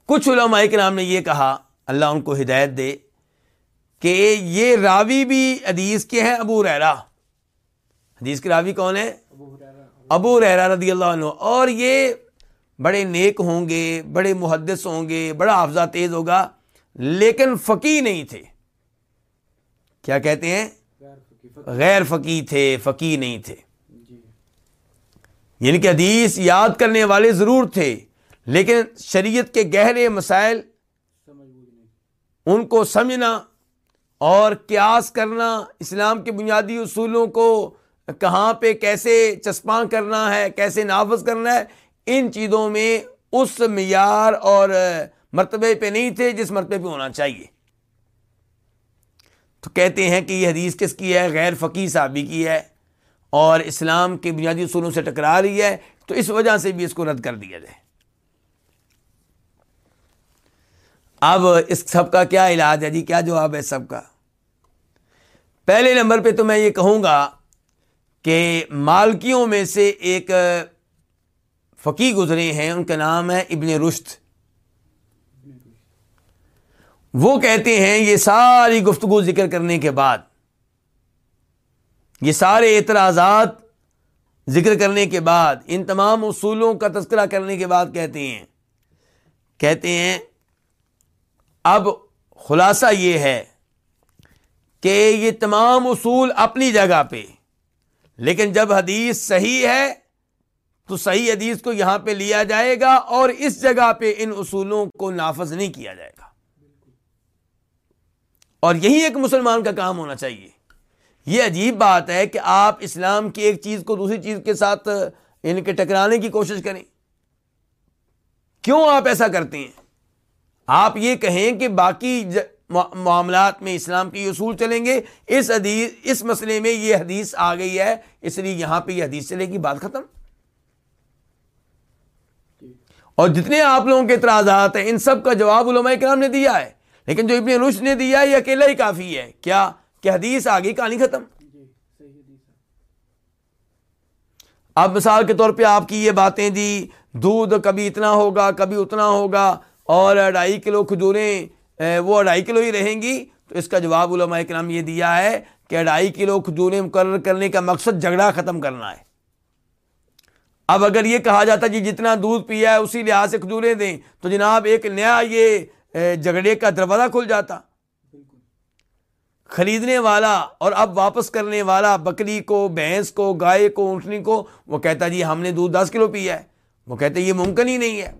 [SPEAKER 1] کچھ علماء کے نام نے یہ کہا اللہ ان کو ہدایت دے کہ یہ راوی بھی حدیث کے ہیں ابو ریرا حدیث کے راوی کون ہے؟
[SPEAKER 2] ابو
[SPEAKER 1] ریرا رضی اللہ عنہ۔ اور یہ بڑے نیک ہوں گے بڑے محدث ہوں گے بڑا حافظہ تیز ہوگا لیکن فقی نہیں تھے۔ کیا کہتے ہیں؟
[SPEAKER 2] غیر فقی
[SPEAKER 1] غیر فقی تھے فقی نہیں تھے۔
[SPEAKER 2] جی۔
[SPEAKER 1] یعنی کہ حدیث یاد کرنے والے ضرور تھے۔ لیکن شریعت کے گہرے مسائل ان کو سمجھنا اور قیاس کرنا، اسلام کے بنیادی اصولوں کو کہاں پہ کیسے چسپاں کرنا ہے، کیسے نافذ کرنا ہے، ان چیزوں میں اس معیار اور مرتبے پہ نہیں تھے جس مرتبے پہ ہونا چاہیے۔ تو کہتے ہیں کہ یہ حدیث کس کی ہے؟ غیر فقی صحابی کی ہے اور اسلام کے بنیادی اصولوں سے ٹکرا رہی ہے، تو اس وجہ سے بھی اس کو رد کر دیا جائے۔ اب اس سب کا کیا علاج ہے جی؟ کیا جواب ہے سب کا؟ پہلے نمبر پہ تو میں یہ کہوں گا کہ مالکیوں میں سے ایک فقی گزرے ہیں، ان کا نام ہے ابن رشت وہ کہتے ہیں یہ ساری گفتگو ذکر کرنے کے بعد، یہ سارے اعتراضات ذکر کرنے کے بعد، ان تمام اصولوں کا تذکرہ کرنے کے بعد کہتے ہیں کہتے ہیں اب خلاصہ یہ ہے کہ یہ تمام اصول اپنی جگہ پہ، لیکن جب حدیث صحیح ہے تو صحیح حدیث کو یہاں پہ لیا جائے گا اور اس جگہ پہ ان اصولوں کو نافذ نہیں کیا جائے گا۔ اور یہی ایک مسلمان کا کام ہونا چاہیے۔ یہ عجیب بات ہے کہ آپ اسلام کی ایک چیز کو دوسری چیز کے ساتھ ان کے ٹکرانے کی کوشش کریں۔ کیوں آپ ایسا کرتے ہیں؟ آپ یہ کہیں کہ باقی معاملات میں اسلام کے اصول چلیں گے، اس حدیث، اس مسئلے میں یہ حدیث آ گئی ہے، اس لیے یہاں پہ یہ حدیث چلے گی، بات ختم۔ اور جتنے آپ لوگوں کے اعتراضات ہیں، ان سب کا جواب علماء کرام نے دیا ہے۔ لیکن جو ابن رشد نے دیا یہ اکیلا ہی کافی ہے۔ کیا، کہ حدیث آ گئی کہانی ختم؟ اب مثال کے طور پہ آپ کی یہ باتیں دی دودھ کبھی اتنا ہوگا، کبھی اتنا ہوگا اور اڑائی کلو کھجوریں وہ اڑائی کلو ہی رہیں گی۔ تو اس کا جواب علماء کرام یہ دیا ہے کہ اڑائی کلو کھجوریں مقرر کرنے کا مقصد جھگڑا ختم کرنا ہے۔ اب اگر یہ کہا جاتا جی جتنا دودھ پیا ہے، اسی لحاظ سے کھجوریں دیں، تو جناب ایک نیا یہ جھگڑے کا دروازہ کھل جاتا۔
[SPEAKER 2] بالکل
[SPEAKER 1] خریدنے والا اور اب واپس کرنے والا بکری کو، بھینس کو، گائے کو، اونٹنی کو، وہ کہتا جی ہم نے دودھ دس کلو پیا ہے۔ وہ کہتے یہ ممکن ہی نہیں ہے۔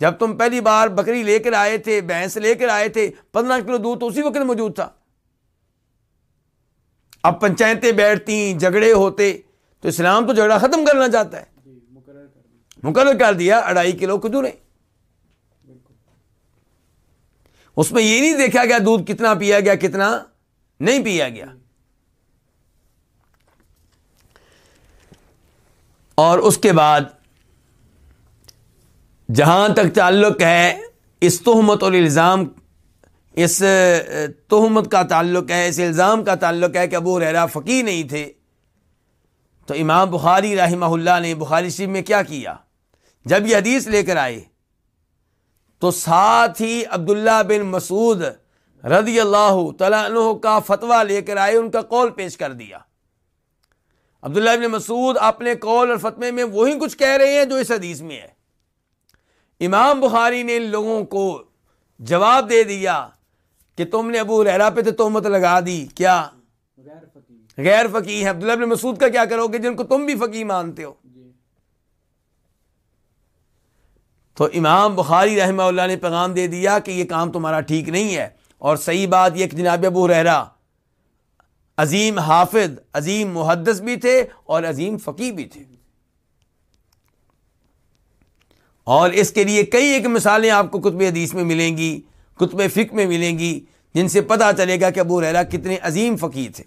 [SPEAKER 1] جب تم پہلی بار بکری لے کر آئے تھے بھینس لے کر آئے تھے پندرہ کلو دودھ تو اسی وقت موجود تھا۔ اب پنچایتیں بیٹھتی جھگڑے ہوتے تو اسلام تو جھگڑا ختم کرنا چاہتا ہے۔
[SPEAKER 2] جی مقرر کر
[SPEAKER 1] دیا۔ اڑائی کلو کھجوریں۔ اس میں یہ نہیں دیکھا گیا دودھ کتنا پیا گیا کتنا نہیں پیا گیا۔ اور اس کے بعد جہاں تک تعلق ہے، اس تہمت اور الزام، اس تہمت کا تعلق ہے، اس الزام کا تعلق ہے کہ ابو ریرا فقی نہیں تھے۔ تو امام بخاری رحمہ اللہ نے بخاری شریف میں کیا کیا؟ جب یہ حدیث لے کر آئے، تو ساتھ ہی عبداللہ بن مسعود رضی اللہ تعالیٰ عنہ کا فتویٰ لے کر آئے، ان کا قول پیش کر دیا۔ عبداللہ بن مسعود اپنے قول اور فتوے میں وہی کچھ کہہ رہے ہیں جو اس حدیث میں ہے۔ امام بخاری نے ان لوگوں کو جواب دے دیا کہ تم نے ابو ریرا پہ تو تہمت لگا دی کیا؟
[SPEAKER 2] غیر فقی
[SPEAKER 1] غیر فقی ہے عبداللہ بن مسعود کا کیا کرو گے جن کو تم بھی فقی مانتے ہو؟
[SPEAKER 2] جی۔
[SPEAKER 1] تو امام بخاری رحمہ اللہ نے پیغام دے دیا کہ یہ کام تمہارا ٹھیک نہیں ہے۔ اور صحیح بات یہ کہ جناب ابو رحرا عظیم حافظ عظیم محدث بھی تھے اور عظیم فقی بھی تھے۔ اور اس کے لیے کئی ایک مثالیں آپ کو کتب حدیث میں ملیں گی، کتب فکر میں ملیں گی، جن سے پتہ چلے گا کہ ابو ریرا کتنے عظیم فقیر تھے۔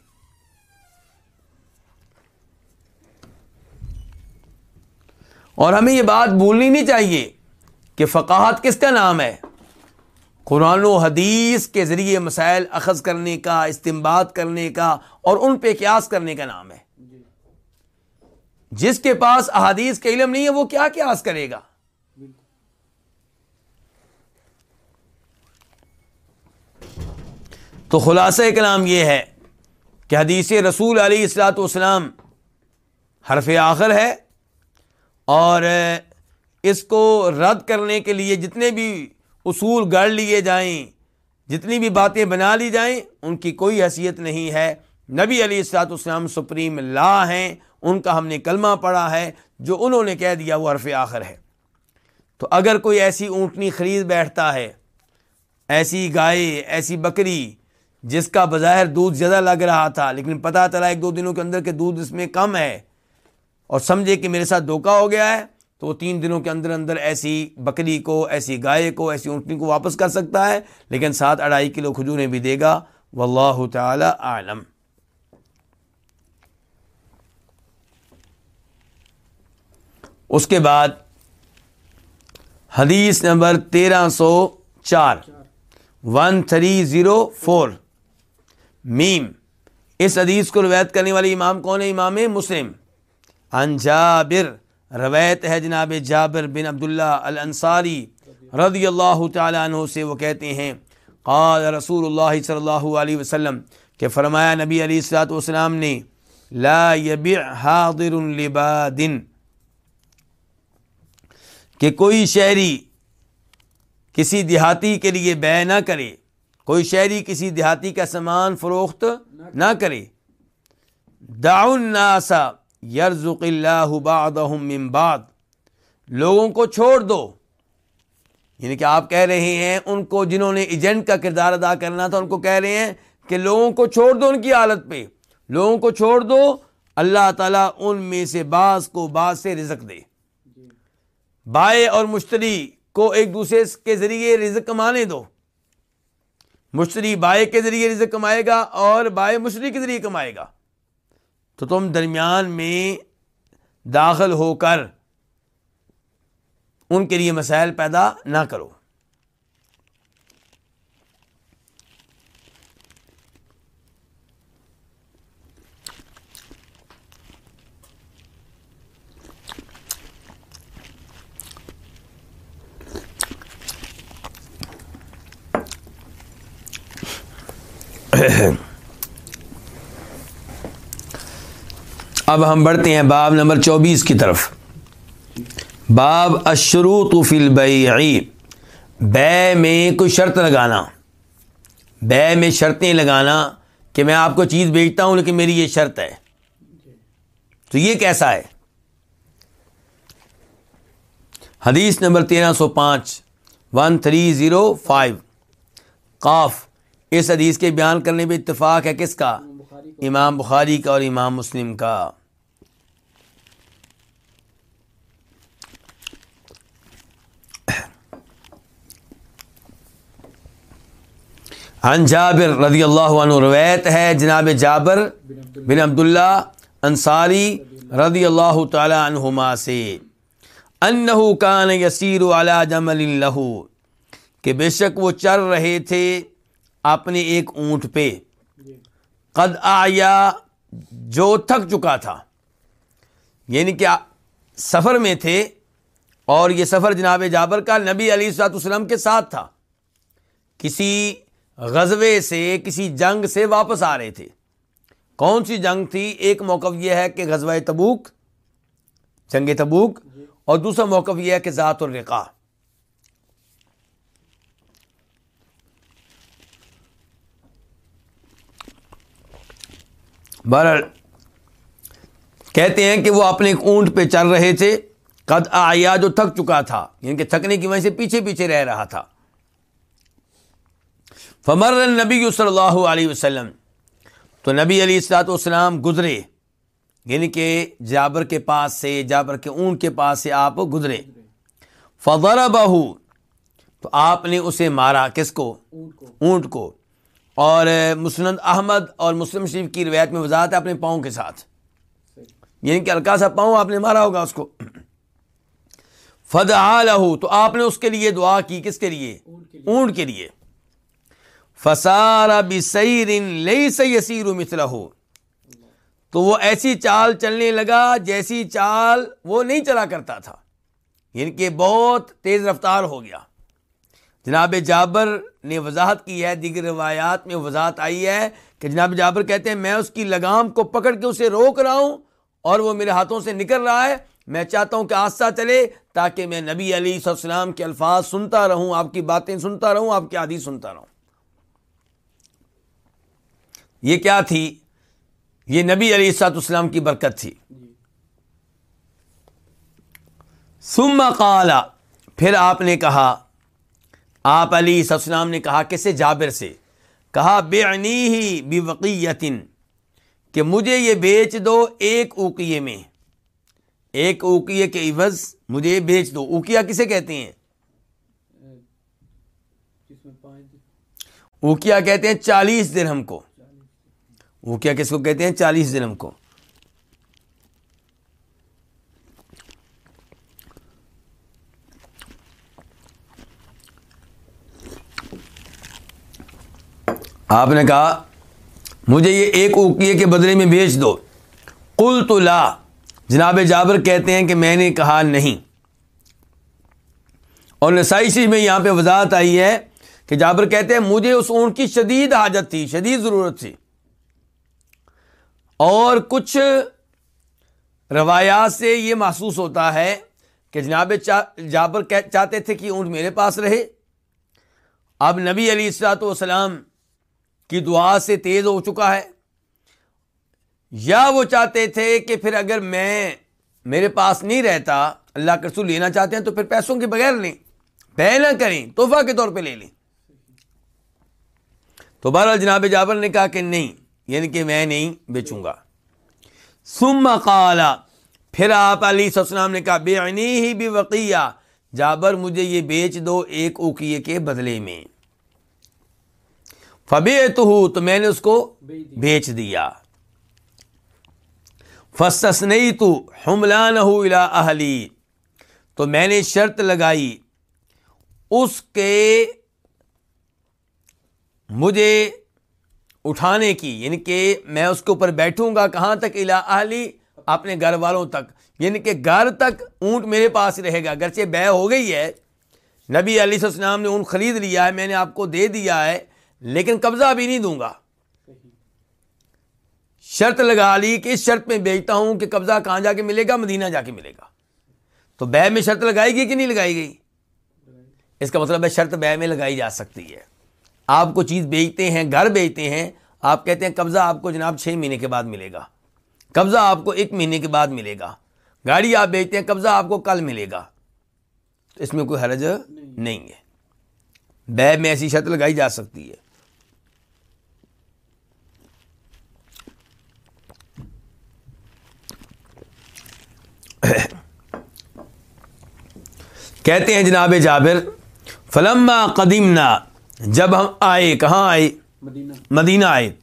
[SPEAKER 1] اور ہمیں یہ بات بھولنی نہیں چاہیے کہ فقاہت کس کا نام ہے۔ قرآن و حدیث کے ذریعے مسائل اخذ کرنے کا استمباد کرنے کا اور ان پہ قیاس کرنے کا نام ہے۔ جس کے پاس احادیث کا علم نہیں ہے، وہ کیا قیاس کرے گا؟ تو خلاصہ کلام یہ ہے کہ حدیث رسول علیہ السلاۃ والسلام حرف آخر ہے اور اس کو رد کرنے کے لیے جتنے بھی اصول گڑھ لیے جائیں، جتنی بھی باتیں بنا لی جائیں، ان کی کوئی حیثیت نہیں ہے۔ نبی علی السلاط والسلام سپریم لا ہیں، ان کا ہم نے کلمہ پڑھا ہے، جو انہوں نے کہہ دیا وہ حرف آخر ہے۔ تو اگر کوئی ایسی اونٹنی خرید بیٹھتا ہے، ایسی گائے، ایسی بکری جس کا بظاہر دودھ زیادہ لگ رہا تھا، لیکن پتہ چلا ایک دو دنوں کے اندر کہ دودھ اس میں کم ہے۔ اور سمجھے کہ میرے ساتھ دھوکہ ہو گیا ہے، تو وہ تین دنوں کے اندر اندر ایسی بکری کو، ایسی گائے کو، ایسی اونٹنی کو واپس کر سکتا ہے، لیکن سات اڑائی کلو کھجوریں بھی دے گا۔ واللہ تعالی عالم اس کے بعد حدیث نمبر تیرہ سو چار۔ ون تھری زیرو فور میم۔ اس حدیث کو روایت کرنے والی امام کون ہے؟ امام مسلم۔ ان جابر، روایت ہے جناب جابر بن عبداللہ الانصاری رضی اللہ تعالیٰ عنہ سے وہ کہتے ہیں، قال رسول اللہ صلی اللہ علیہ وسلم کہ فرمایا نبی علیہ السلاۃ والسلام نے، لا يبيع حاضر لباد۔ کہ کوئی شہری کسی دیہاتی کے لیے بے نہ کرے۔ کوئی شہری کسی دیہاتی کا سامان فروخت نہ کرے۔ دعوا الناس یرزق اللہ بعضهم من بعض۔ لوگوں کو چھوڑ دو۔ یعنی کہ آپ کہہ رہے ہیں ان کو جنہوں نے ایجنٹ کا کردار ادا کرنا تھا، ان کو کہہ رہے ہیں کہ لوگوں کو چھوڑ دو ان کی حالت پہ۔ لوگوں کو چھوڑ دو، اللہ تعالیٰ ان میں سے بعض کو بعض سے رزق دے۔ بائے اور مشتری کو ایک دوسرے کے ذریعے رزق کمانے دو۔ مشتری بائے کے ذریعے رزق کمائے گا اور بائے مشتری کے ذریعے کمائے گا۔ تو تم درمیان میں داخل ہو کر ان کے لیے مسائل پیدا نہ کرو۔ اب ہم بڑھتے ہیں باب نمبر چوبیس کی طرف۔ باب اشروط فی البیع۔ بے میں کوئی شرط لگانا۔ بے میں شرطیں لگانا کہ میں آپ کو چیز بیچتا ہوں لیکن میری یہ شرط ہے۔ تو یہ کیسا ہے؟ حدیث نمبر تیرہ سو پانچ۔ ون تھری زیرو فائیو قاف۔ اس حدیث کے بیان کرنے میں اتفاق ہے کس کا؟
[SPEAKER 2] امام بخاری
[SPEAKER 1] کا اور امام مسلم کا۔ عن جابر رضی اللہ عنہ روایت ہے، جناب جابر
[SPEAKER 2] بن عبد
[SPEAKER 1] عبداللہ انصاری رضی اللہ تعالی عنہما سے۔ انہو کان یسیر علی جمل لہو، کہ بے شک وہ چل رہے تھے۔ اپنے ایک اونٹ پہ۔ قد آیا جو تھک چکا تھا۔ یعنی کہ سفر میں تھے اور یہ سفر جناب جابر کا نبی علی صلاحت وسلم کے ساتھ تھا۔ کسی غزوے سے، کسی جنگ سے واپس آ رہے تھے۔ کون سی جنگ تھی؟ ایک موقف یہ ہے کہ غزوہ تبوک، جنگ تبوک۔ اور دوسرا موقف یہ ہے کہ ذات الرقا بہرحال کہتے ہیں کہ وہ اپنے ایک اونٹ پہ چل رہے تھے۔ قد آیا جو تھک چکا تھا یعنی کہ تھکنے کی وجہ سے پیچھے پیچھے رہ رہا تھا۔ فمر نبی صلی اللہ علیہ وسلم، تو نبی علی السلاط والسلام گزرے۔ یعنی کہ جابر کے پاس سے، جابر کے اونٹ کے پاس سے آپ گزرے۔ فضر بہو تو آپ نے اسے مارا، کس کو؟
[SPEAKER 2] اونٹ کو۔
[SPEAKER 1] اونٹ کو۔ اور مسند احمد اور مسلم شریف کی روایت میں وضاحت ہے اپنے پاؤں کے ساتھ۔ یعنی کہ ہلکا سا پاؤں آپ نے مارا ہوگا اس کو۔ فد تو آپ نے اس کے لیے دعا کی، کس کے لیے؟
[SPEAKER 2] اونٹ کے لیے۔
[SPEAKER 1] فسارا بسیر لئی سیر مثلا ہو تو وہ ایسی چال چلنے لگا جیسی چال وہ نہیں چلا کرتا تھا۔ یعنی کہ بہت تیز رفتار ہو گیا۔ جناب جابر نے وضاحت کی ہے، دیگر روایات میں وضاحت آئی ہے کہ جناب جابر کہتے ہیں، میں اس کی لگام کو پکڑ کے اسے روک رہا ہوں اور وہ میرے ہاتھوں سے نکل رہا ہے۔ میں چاہتا ہوں کہ آستہ چلے تاکہ میں نبی علی صلی اللہ علیہ وسلم کے الفاظ سنتا رہوں، آپ کی باتیں سنتا رہوں، آپ کی عادی سنتا رہوں۔ یہ کیا تھی؟ یہ نبی علی سات اسلام کی برکت تھی۔ ثم قال، پھر آپ نے کہا آپ علی صلی نے کہا کسے جابر سے؟ کہا بے عنی ہی بی کہ مجھے یہ بیچ دو ایک اوکیے میں۔ ایک اوکیے کے عوض مجھے یہ بیچ دو۔ اوکیا کسے کہتے ہیں؟ اوکیا کہتے ہیں چالیس درہم کو۔ اوکیا کس کو کہتے ہیں؟ چالیس درہم کو۔ آپ نے کہا، مجھے یہ ایک اوکیے کے بدلے میں بیچ دو۔ کل تو لا۔ جناب جابر کہتے ہیں کہ میں نے کہا نہیں۔ اور نسائی شریف میں یہاں پہ وضاحت آئی ہے کہ جابر کہتے ہیں، مجھے اس اونٹ کی شدید حاجت تھی، شدید ضرورت تھی۔ اور کچھ روایات سے یہ محسوس ہوتا ہے کہ جناب جابر چاہتے تھے کہ اونٹ میرے پاس رہے۔ اب نبی علی السلاۃ والسلام کی دعا سے تیز ہو چکا ہے۔ یا وہ چاہتے تھے کہ پھر اگر میں میرے پاس نہیں رہتا، اللہ کے رسول لینا چاہتے ہیں تو پھر پیسوں کے بغیر لیں۔ بے نہ کریں، تحفہ کے طور پہ لے لیں۔ تو بہرحال جناب جابر نے کہا کہ نہیں یعنی کہ میں نہیں بیچوں گا۔ ثم قال، پھر آپ علی صلی علیہ نے کہا بے ہی بھی وقیہ جابر مجھے یہ بیچ دو ایک اوکیے کے بدلے میں۔ فبے تو میں نے اس کو
[SPEAKER 2] بیچ دی
[SPEAKER 1] بیچ دیا۔ فسس نہیں تو حملان اہلی تو میں نے شرط لگائی اس کے مجھے اٹھانے کی یعنی کہ میں اس کے اوپر بیٹھوں گا کہاں تک؟ الا اہلی اپنے گھر والوں تک۔ یعنی کہ گھر تک اونٹ میرے پاس رہے گا۔ اگرچہ بے ہو گئی ہے نبی علیہ وسلم نے اونٹ خرید لیا ہے میں نے آپ کو دے دیا ہے لیکن قبضہ ابھی نہیں دوں گا۔ شرط لگا لی کہ اس شرط میں بیچتا ہوں کہ قبضہ کہاں جا کے ملے گا، مدینہ جا کے ملے گا۔ تو بے میں شرط لگائی گئی کہ نہیں لگائی گئی؟ اس کا مطلب ہے شرط بے میں لگائی جا سکتی ہے۔ آپ کو چیز بیچتے ہیں، گھر بیچتے ہیں، آپ کہتے ہیں قبضہ آپ کو جناب چھ مہینے کے بعد ملے گا۔ قبضہ آپ کو ایک مہینے کے بعد ملے گا۔ گاڑی آپ بیچتے ہیں، قبضہ آپ کو کل ملے گا۔ تو اس میں کوئی حرج نہیں ہے۔ بے میں ایسی شرط لگائی جا سکتی ہے۔ کہتے ہیں جناب جابر فلما قدیمنا جب ہم آئے کہاں آئے؟
[SPEAKER 2] مدینہ۔
[SPEAKER 1] مدینہ آئے۔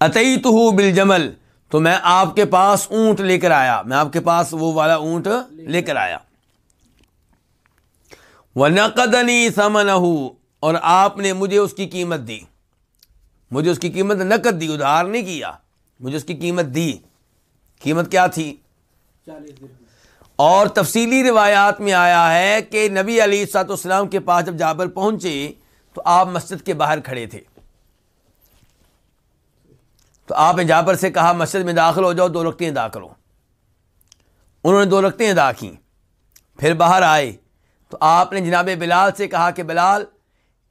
[SPEAKER 1] اتئی تو بالجمل تو میں آپ کے پاس اونٹ لے کر آیا۔ میں آپ کے پاس وہ والا اونٹ لے کر آیا۔ وہ نقدنی سمن اور آپ نے مجھے اس کی قیمت دی۔ مجھے اس کی قیمت نقد دی ادھار نہیں کیا۔ مجھے اس کی قیمت دی۔ قیمت کیا تھی؟ اور تفصیلی روایات میں آیا ہے کہ نبی علی سات اسلام کے پاس جب جابر پہنچے تو آپ مسجد کے باہر کھڑے تھے۔ تو آپ نے جابر سے کہا، مسجد میں داخل ہو جاؤ، دو رکھتے ادا کرو۔ انہوں نے دو رکھتے ادا کی پھر باہر آئے۔ تو آپ نے جناب بلال سے کہا کہ بلال،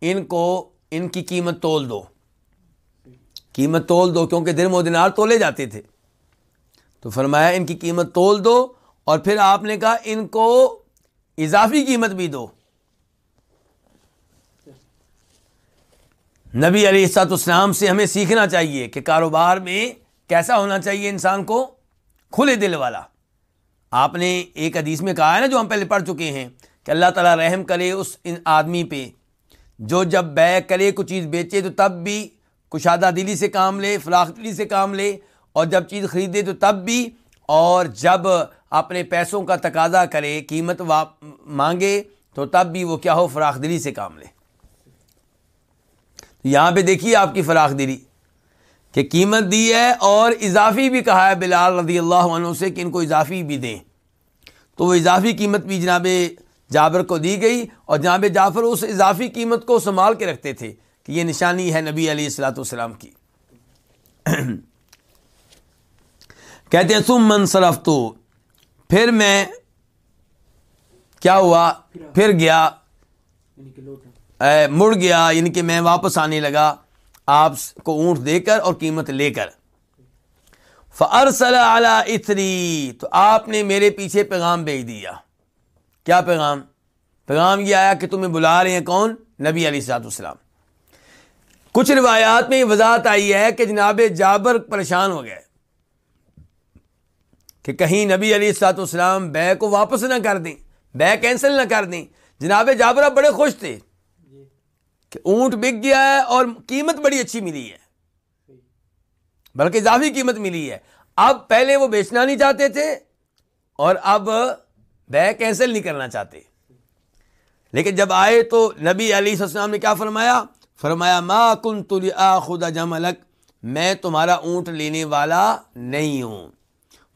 [SPEAKER 1] ان کو، ان کی قیمت تول دو۔ قیمت تول دو کیونکہ درم و دینار تولے جاتے تھے۔ تو فرمایا ان کی قیمت تول دو اور پھر آپ نے کہا ان کو اضافی قیمت بھی دو۔ نبی علیہ السلاط اسلام سے ہمیں سیکھنا چاہیے کہ کاروبار میں کیسا ہونا چاہیے انسان کو کھلے دل والا۔ آپ نے ایک حدیث میں کہا ہے نا جو ہم پہلے پڑھ چکے ہیں کہ اللہ تعالیٰ رحم کرے اس ان آدمی پہ۔ جو جب بے کرے کوئی چیز بیچے تو تب بھی کشادہ دلی سے کام لے، فراخ دلی سے کام لے۔ اور جب چیز خریدے تو تب بھی اور جب اپنے پیسوں کا تقاضا کرے، قیمت مانگے، تو تب بھی وہ کیا ہو فراخ دلی سے کام لے۔ یہاں پہ دیکھیے آپ کی فراخ دلی کہ قیمت دی ہے اور اضافی بھی کہا ہے بلال رضی اللہ عنہ سے کہ ان کو اضافی بھی دیں۔ تو وہ اضافی قیمت بھی جناب جابر کو دی گئی اور جناب جعفر اس اضافی قیمت کو سنبھال کے رکھتے تھے کہ یہ نشانی ہے نبی علیہ السلاۃ والسلام کی۔ کہتے ہیں تم منصرف تو پھر میں کیا ہوا؟ پھر گیا مڑ گیا یعنی کہ میں واپس آنے لگا، آپ کو اونٹ دے کر اور قیمت لے کر۔ فرسل اعلی اتری تو آپ نے میرے پیچھے پیغام بھیج دیا۔ کیا پیغام؟ پیغام یہ آیا کہ تمہیں بلا رہے ہیں کون؟ نبی علی سات السلام کچھ روایات میں یہ وضاحت آئی ہے کہ جناب جابر پریشان ہو گئے۔ کہ کہیں نبی علی سات السلام بے کو واپس نہ کر دیں، بے کینسل نہ کر دیں۔ جناب جابر اب بڑے خوش تھے کہ اونٹ بک گیا ہے اور قیمت بڑی اچھی ملی ہے۔ بلکہ اضافی قیمت ملی ہے۔ اب پہلے وہ بیچنا نہیں چاہتے تھے اور اب بے کینسل نہیں کرنا چاہتے۔ لیکن جب آئے تو نبی علی السلام نے کیا فرمایا؟ فرمایا، ما کن تل خدا جملک، میں تمہارا اونٹ لینے والا نہیں ہوں۔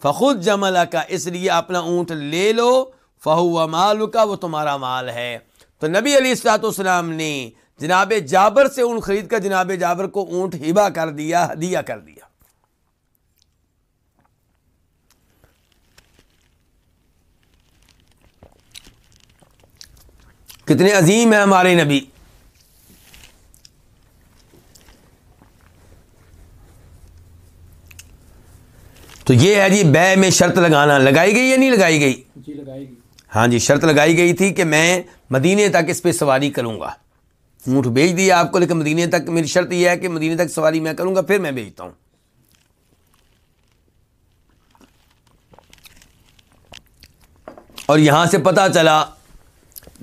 [SPEAKER 1] فخود جمل کا اس لیے اپنا اونٹ لے لو، فہو مال کا وہ تمہارا مال ہے۔ تو نبی علی السلاط والسلام نے جناب جابر سے اونٹ خرید کر جناب جابر کو اونٹ ہبا کر دیا، ہدیہ کر دیا۔ کتنے عظیم ہیں ہمارے نبی۔ تو یہ ہے جی بے میں شرط لگانا لگائی گئی یا نہیں لگائی گئی؟
[SPEAKER 2] جی لگائے گی
[SPEAKER 1] ہاں جی شرط لگائی گئی تھی کہ میں مدینے تک اس پہ سواری کروں گا۔ اونٹ بھیج دیا آپ کو لیکن مدینے تک میری شرط یہ ہے کہ مدینے تک سواری میں کروں گا پھر میں بھیجتا ہوں۔ اور یہاں سے پتا چلا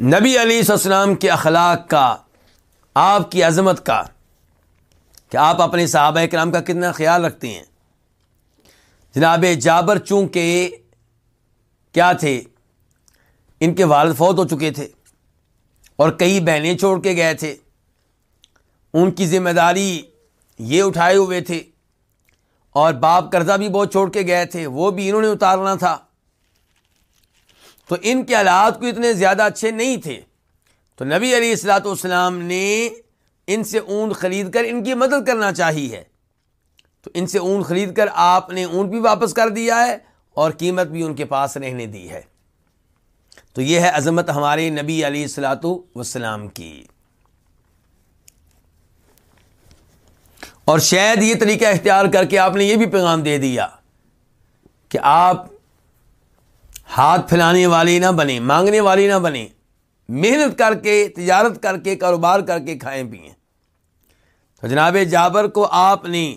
[SPEAKER 1] نبی علی السلام کے اخلاق کا آپ کی عظمت کا کہ آپ اپنے صحابہ کرام کا کتنا خیال رکھتے ہیں۔ جناب جابر چونکہ کیا تھے؟ ان کے والد فوت ہو چکے تھے اور کئی بہنیں چھوڑ کے گئے تھے۔ ان کی ذمہ داری یہ اٹھائے ہوئے تھے اور باپ قرضہ بھی بہت چھوڑ کے گئے تھے، وہ بھی انہوں نے اتارنا تھا۔ تو ان کے حالات کو اتنے زیادہ اچھے نہیں تھے۔ تو نبی علی السلاۃ والسلام نے ان سے اونٹ خرید کر ان کی مدد کرنا چاہی ہے۔ تو ان سے اونٹ خرید کر آپ نے اونٹ بھی واپس کر دیا ہے اور قیمت بھی ان کے پاس رہنے دی ہے۔ تو یہ ہے عظمت ہمارے نبی علی السلاۃ وسلام کی۔ اور شاید یہ طریقہ اختیار کر کے آپ نے یہ بھی پیغام دے دیا کہ آپ ہاتھ پھیلانے والی نہ بنے مانگنے والی نہ بنے محنت کر کے، تجارت کر کے، کاروبار کر کے کھائیں پئیں تو جناب جابر کو آپ نے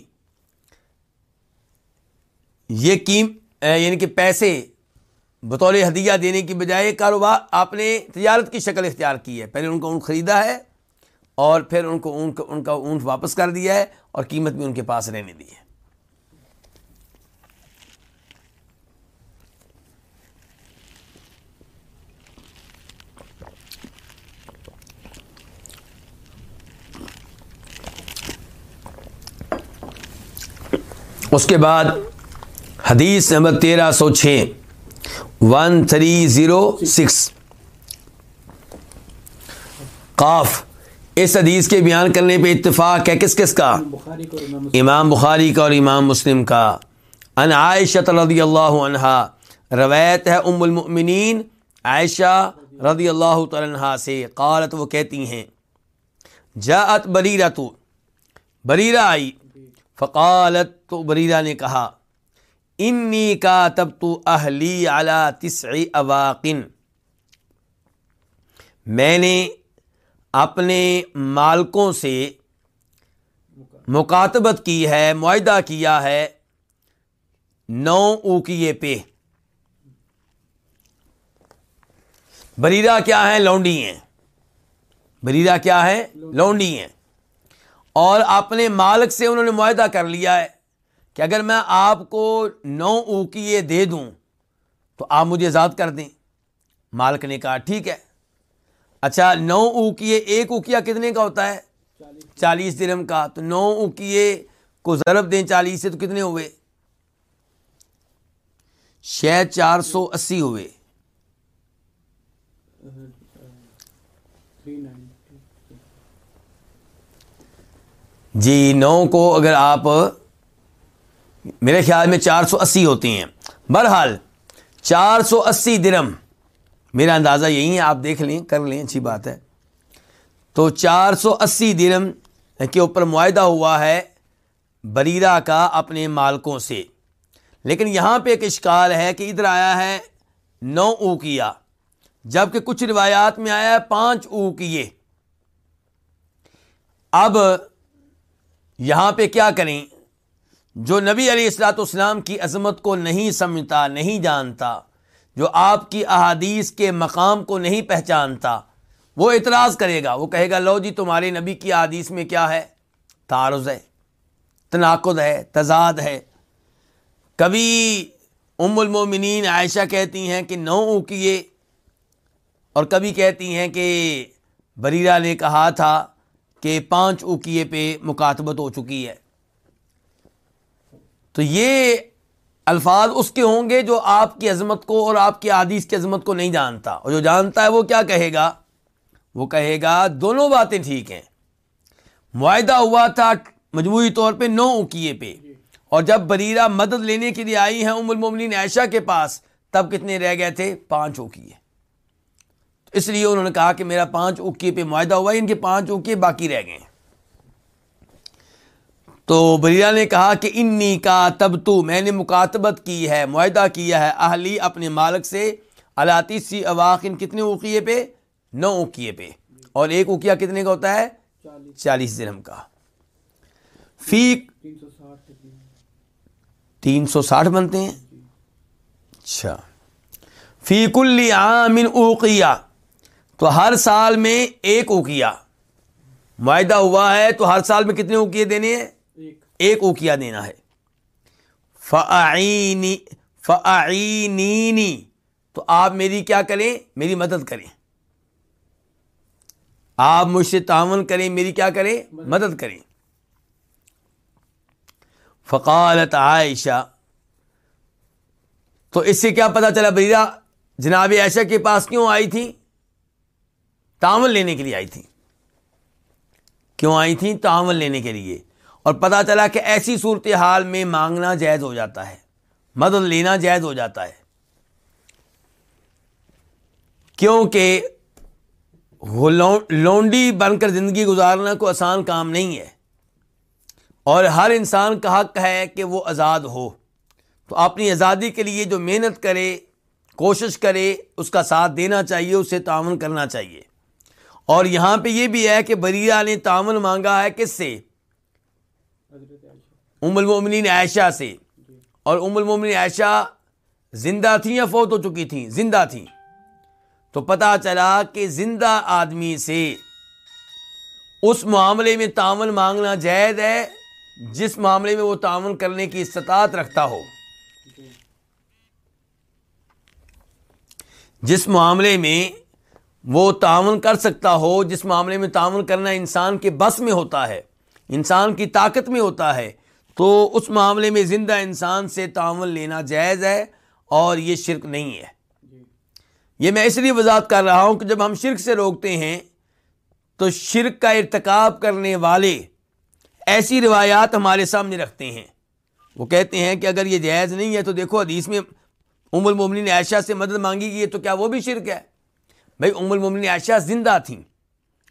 [SPEAKER 1] یہ قیم یعنی کہ پیسے بطور ہدیہ دینے کی بجائے کاروبار آپ نے تجارت کی شکل اختیار کی ہے۔ پہلے ان کو اونٹ خریدا ہے اور پھر ان کو اونٹ، ان کا اونٹ واپس کر دیا ہے اور قیمت بھی ان کے پاس رہنے دی ہے۔ اس کے بعد حدیث نمبر تیرہ سو چھ ون تھری زیرو سکس۔ قاف، اس حدیث کے بیان کرنے پہ اتفاق ہے۔ کس کس کا؟
[SPEAKER 2] امام
[SPEAKER 1] امام بخاری کا اور امام مسلم کا۔ ان عائشہ رضی اللہ عنہا، روایت ہے ام المؤمنین عائشہ رضی اللہ تعالی عنہا سے۔ قالت، وہ کہتی ہیں، جاءت بریرہ تو بریرہ آئی۔ فقالت، تو بریرہ نے کہا انی کا تب تو اہلی اعلی تسعی اواقن میں نے اپنے مالکوں سے مکاتبت کی ہے، معاہدہ کیا ہے، نو اوکیے پہ۔ بریرہ کیا ہے؟ لونڈی ہیں۔ بریرہ کیا ہے؟ لونڈی ہیں۔ اور اپنے مالک سے انہوں نے معاہدہ کر لیا ہے۔ کہ اگر میں آپ کو نو اوکیے دے دوں تو آپ مجھے آزاد کر دیں۔ مالک نے کہا، ٹھیک ہے۔ اچھا نو اوکیے ایک اوکیا کتنے کا ہوتا ہے؟ چالیس درم کا۔ تو نو اوکیے کو ضرب دیں چالیس سے تو کتنے ہوئے؟ شہ چار سو اسی ہوئے۔ جی نو کو اگر آپ میرے خیال میں چار سو اسی ہوتی ہیں۔ بہرحال چار سو اسی درم میرا اندازہ یہی ہے، آپ دیکھ لیں، کر لیں، اچھی بات ہے۔ تو چار سو اسی درم کے اوپر معاہدہ ہوا ہے بریرا کا اپنے مالکوں سے۔ لیکن یہاں پہ ایک اشکال ہے کہ ادھر آیا ہے نو اوکیا جبکہ کچھ روایات میں آیا ہے پانچ اوکیے اب یہاں پہ کیا کریں؟ جو نبی علیہ السلاۃ والسلام کی عظمت کو نہیں سمجھتا، نہیں جانتا، جو آپ کی احادیث کے مقام کو نہیں پہچانتا، وہ اعتراض کرے گا، وہ کہے گا، لو جی تمہارے نبی کی احادیث میں کیا ہے؟ تعارض ہے، تناقض ہے، تضاد ہے۔ کبھی ام المومنین عائشہ کہتی ہیں کہ نو اوکیے، اور کبھی کہتی ہیں کہ بریرہ نے کہا تھا کہ پانچ اوکیے پہ مکاتبت ہو چکی ہے۔ تو یہ الفاظ اس کے ہوں گے جو آپ کی عظمت کو اور آپ کی عادیث کی عظمت کو نہیں جانتا اور جو جانتا ہے وہ کیا کہے گا؟ وہ کہے گا، دونوں باتیں ٹھیک ہیں۔ معاہدہ ہوا تھا مجموعی طور پہ نو اوکیے پہ۔ اور جب بریرہ مدد لینے کے لیے آئی ہیں ام المومنین عائشہ کے پاس، تب کتنے رہ گئے تھے؟ پانچ اوکیے اس لیے انہوں نے کہا کہ میرا پانچ اوکیے پہ معاہدہ ہوا، ان کے پانچ اوکیے باقی رہ گئے۔ ہیں تو بریرا نے کہا کہ انی کا تب تو میں نے مکاتبت کی ہے، معاہدہ کیا ہے اہلی اپنے مالک سے الاتی سی اواخن کتنے اوقیے پہ؟ نو اوقیے پہ۔ اور ایک اوقیہ کتنے کا ہوتا ہے؟ چالیس درہم کا۔ فی تین سو ساٹھ بنتے ہیں۔ اچھا۔ فی کل عام اوقیہ۔ تو ہر سال میں ایک اوقیہ۔ معاہدہ ہوا ہے تو ہر سال میں کتنے اوقیے دینے ہیں؟ ایک اوکیا دینا ہے۔ فعینی فعینی تو آپ میری کیا کریں؟ میری مدد کریں۔ آپ مجھ سے تعاون کریں، میری کیا کریں؟ مدد کریں۔ فقالت عائشہ تو اس سے کیا پتا چلا بریرا جناب عائشہ کے پاس کیوں آئی تھی؟ تعاون لینے کے لیے آئی تھی۔ کیوں آئی تھی؟ تعاون لینے کے لیے۔ اور پتا چلا کہ ایسی صورت حال میں مانگنا جائز ہو جاتا ہے، مدد لینا جائز ہو جاتا ہے۔ کیونکہ لونڈی بن کر زندگی گزارنا کوئی آسان کام نہیں ہے۔ اور ہر انسان کا حق ہے کہ وہ آزاد ہو۔ تو اپنی آزادی کے لیے جو محنت کرے، کوشش کرے، اس کا ساتھ دینا چاہیے، اسے تعاون کرنا چاہیے۔ اور یہاں پہ یہ بھی ہے کہ بریرہ نے تعاون مانگا ہے کس سے؟ ام المومنین عائشہ سے۔ اور ام المومنین عائشہ زندہ تھیں یا فوت ہو چکی تھیں؟ زندہ تھیں۔ تو پتا چلا کہ زندہ آدمی سے اس معاملے میں تعاون مانگنا جائز ہے، جس معاملے میں وہ تعاون کرنے کی استطاعت رکھتا ہو۔ جس معاملے میں وہ تعاون کر سکتا ہو، جس معاملے میں تعاون کرنا انسان کے بس میں ہوتا ہے۔ انسان کی طاقت میں ہوتا ہے، تو اس معاملے میں زندہ انسان سے تعاون لینا جائز ہے اور یہ شرک نہیں ہے۔ یہ میں اس لیے وضاحت کر رہا ہوں کہ جب ہم شرک سے روکتے ہیں، تو شرک کا ارتکاب کرنے والے ایسی روایات ہمارے سامنے رکھتے ہیں۔ وہ کہتے ہیں کہ اگر یہ جائز نہیں ہے تو دیکھو حدیث میں ام المومنین عائشہ سے مدد مانگی گئی تو کیا وہ بھی شرک ہے؟ بھائی ام المومنین عائشہ زندہ تھیں۔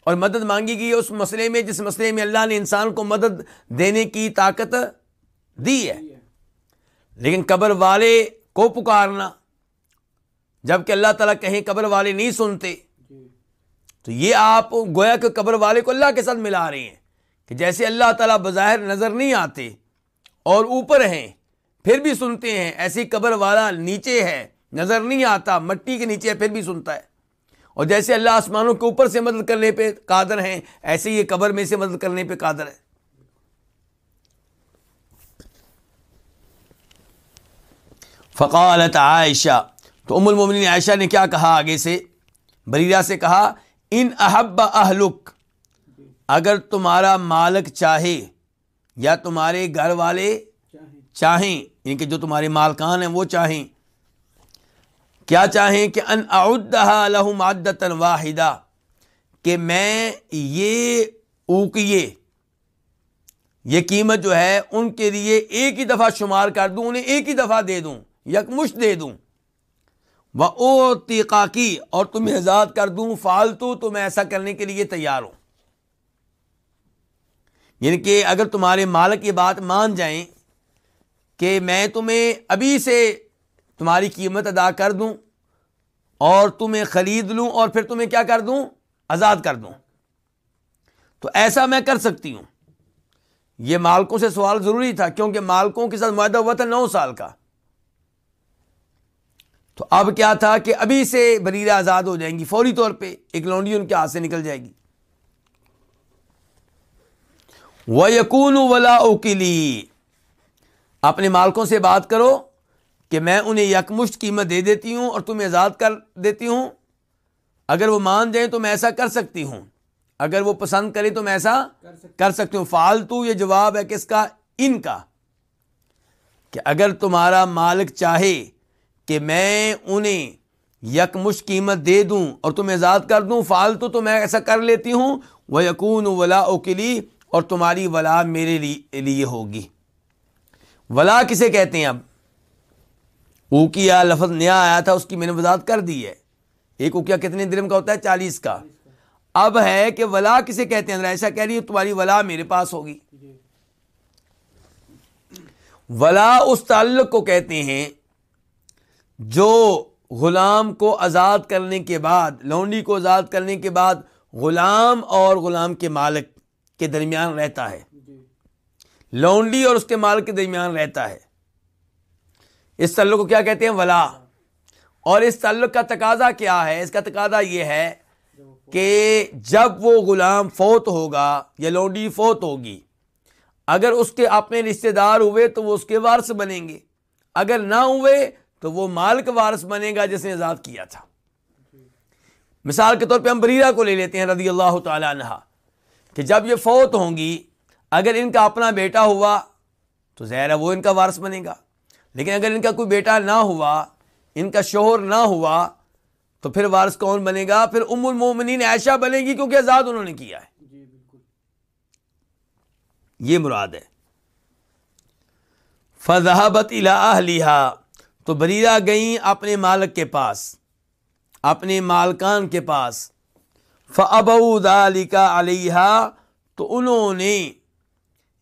[SPEAKER 1] اور مدد مانگی گئی اس مسئلے میں، جس مسئلے میں اللہ نے انسان کو مدد دینے کی طاقت دی ہے۔ لیکن قبر والے کو پکارنا، جبکہ اللہ تعالیٰ کہیں قبر والے نہیں سنتے، تو یہ آپ گویا کہ قبر والے کو اللہ کے ساتھ ملا رہے ہیں کہ جیسے اللہ تعالیٰ بظاہر نظر نہیں آتے اور اوپر ہیں، پھر بھی سنتے ہیں، ایسی قبر والا نیچے ہے، نظر نہیں آتا، مٹی کے نیچے ہے، پھر بھی سنتا ہے۔ اور جیسے اللہ آسمانوں کے اوپر سے مدد کرنے پہ قادر ہیں، ایسے یہ قبر میں سے مدد کرنے پہ قادر ہے فقالت عائشہ، تو ام المومنین عائشہ نے کیا کہا آگے سے؟ بریرہ سے کہا، ان احب اہلک، اگر تمہارا مالک چاہے یا تمہارے گھر والے
[SPEAKER 2] چاہیں
[SPEAKER 1] چاہیں یعنی کہ جو تمہارے مالکان ہیں وہ چاہیں کیا چاہیں کہ ان اعدها لهم عدتا واحدہ، کہ میں یہ اوکیے یہ قیمت جو ہے ان کے لیے ایک ہی دفعہ شمار کر دوں، انہیں ایک ہی دفعہ دے دوں، یکمش دے دوں۔ وہ او کی، اور تمہیں آزاد کر دوں، فالتو تو میں ایسا کرنے کے لیے تیار ہوں یعنی کہ اگر تمہارے مالک یہ بات مان جائیں کہ میں تمہیں ابھی سے تمہاری قیمت ادا کر دوں اور تمہیں خرید لوں اور پھر تمہیں کیا کر دوں؟ آزاد کر دوں۔ تو ایسا میں کر سکتی ہوں۔ یہ مالکوں سے سوال ضروری تھا کیونکہ مالکوں کے ساتھ معاہدہ ہوا تھا نو سال کا۔ تو اب کیا تھا کہ ابھی سے بریرہ آزاد ہو جائیں گی، فوری طور پہ ایک لونڈی ان کے ہاتھ سے نکل جائے گی۔ وہ یقون ولا اوکلی اپنے مالکوں سے بات کرو کہ میں انہیں یکمشت قیمت دے دیتی ہوں اور تمہیں آزاد کر دیتی ہوں۔ اگر وہ مان جائیں تو میں ایسا کر سکتی ہوں۔ اگر وہ پسند کرے تو میں ایسا
[SPEAKER 2] کر
[SPEAKER 1] سکتی ہوں۔ فالتو یہ جواب ہے کس کا؟ ان کا۔ کہ اگر تمہارا مالک چاہے کہ میں انہیں یکمش قیمت دے دوں اور تمہیں آزاد کر دوں، فالتو تو میں ایسا کر لیتی ہوں۔ وہ یقون ولا اوکلی اور تمہاری ولا میرے لیے ہوگی۔ ولا کسے کہتے ہیں اب؟ اوکیا لفظ نیا آیا تھا اس کی میں نے وضاحت کر دی ہے۔ ایک اوکیا کتنے درم کا ہوتا ہے؟ چالیس کا۔ اب ہے کہ ولا کسے کہتے ہیں؟ ایسا کہہ رہی ہے تمہاری ولا میرے پاس ہوگی۔ ولا اس تعلق کو کہتے ہیں جو غلام کو آزاد کرنے کے بعد لونڈی کو آزاد کرنے کے بعد غلام اور غلام کے مالک کے درمیان رہتا ہے۔
[SPEAKER 2] جی۔
[SPEAKER 1] لونڈی اور اس کے مالک کے درمیان رہتا ہے۔ اس تعلق کو کیا کہتے ہیں؟ ولا۔ اور اس تعلق کا تقاضا کیا ہے؟ اس کا تقاضا یہ ہے کہ جب وہ غلام فوت ہوگا، یا لونڈی فوت ہوگی، اگر اس کے اپنے رشتہ دار ہوئے تو وہ اس کے وارث بنیں گے۔ اگر نہ ہوئے تو وہ مالک وارث بنے گا جس نے آزاد کیا تھا۔ مثال کے طور پہ ہم بریرہ کو لے لیتے ہیں رضی اللہ تعالی عنہ، کہ جب یہ فوت ہوں گی، اگر ان کا اپنا بیٹا ہوا تو ظاہر ہے وہ ان کا وارث بنے گا۔ لیکن اگر ان کا کوئی بیٹا نہ ہوا ان کا شوہر نہ ہوا تو پھر وارث کون بنے گا؟ پھر ام المومنین عائشہ بنے گی کیونکہ آزاد انہوں نے کیا ہے۔
[SPEAKER 2] جی بالکل۔
[SPEAKER 1] یہ مراد ہے۔ فضحبت اہلیہ تو بریرہ گئیں اپنے مالک کے پاس اپنے مالکان کے پاس۔ فبو کا علیہ تو انہوں نے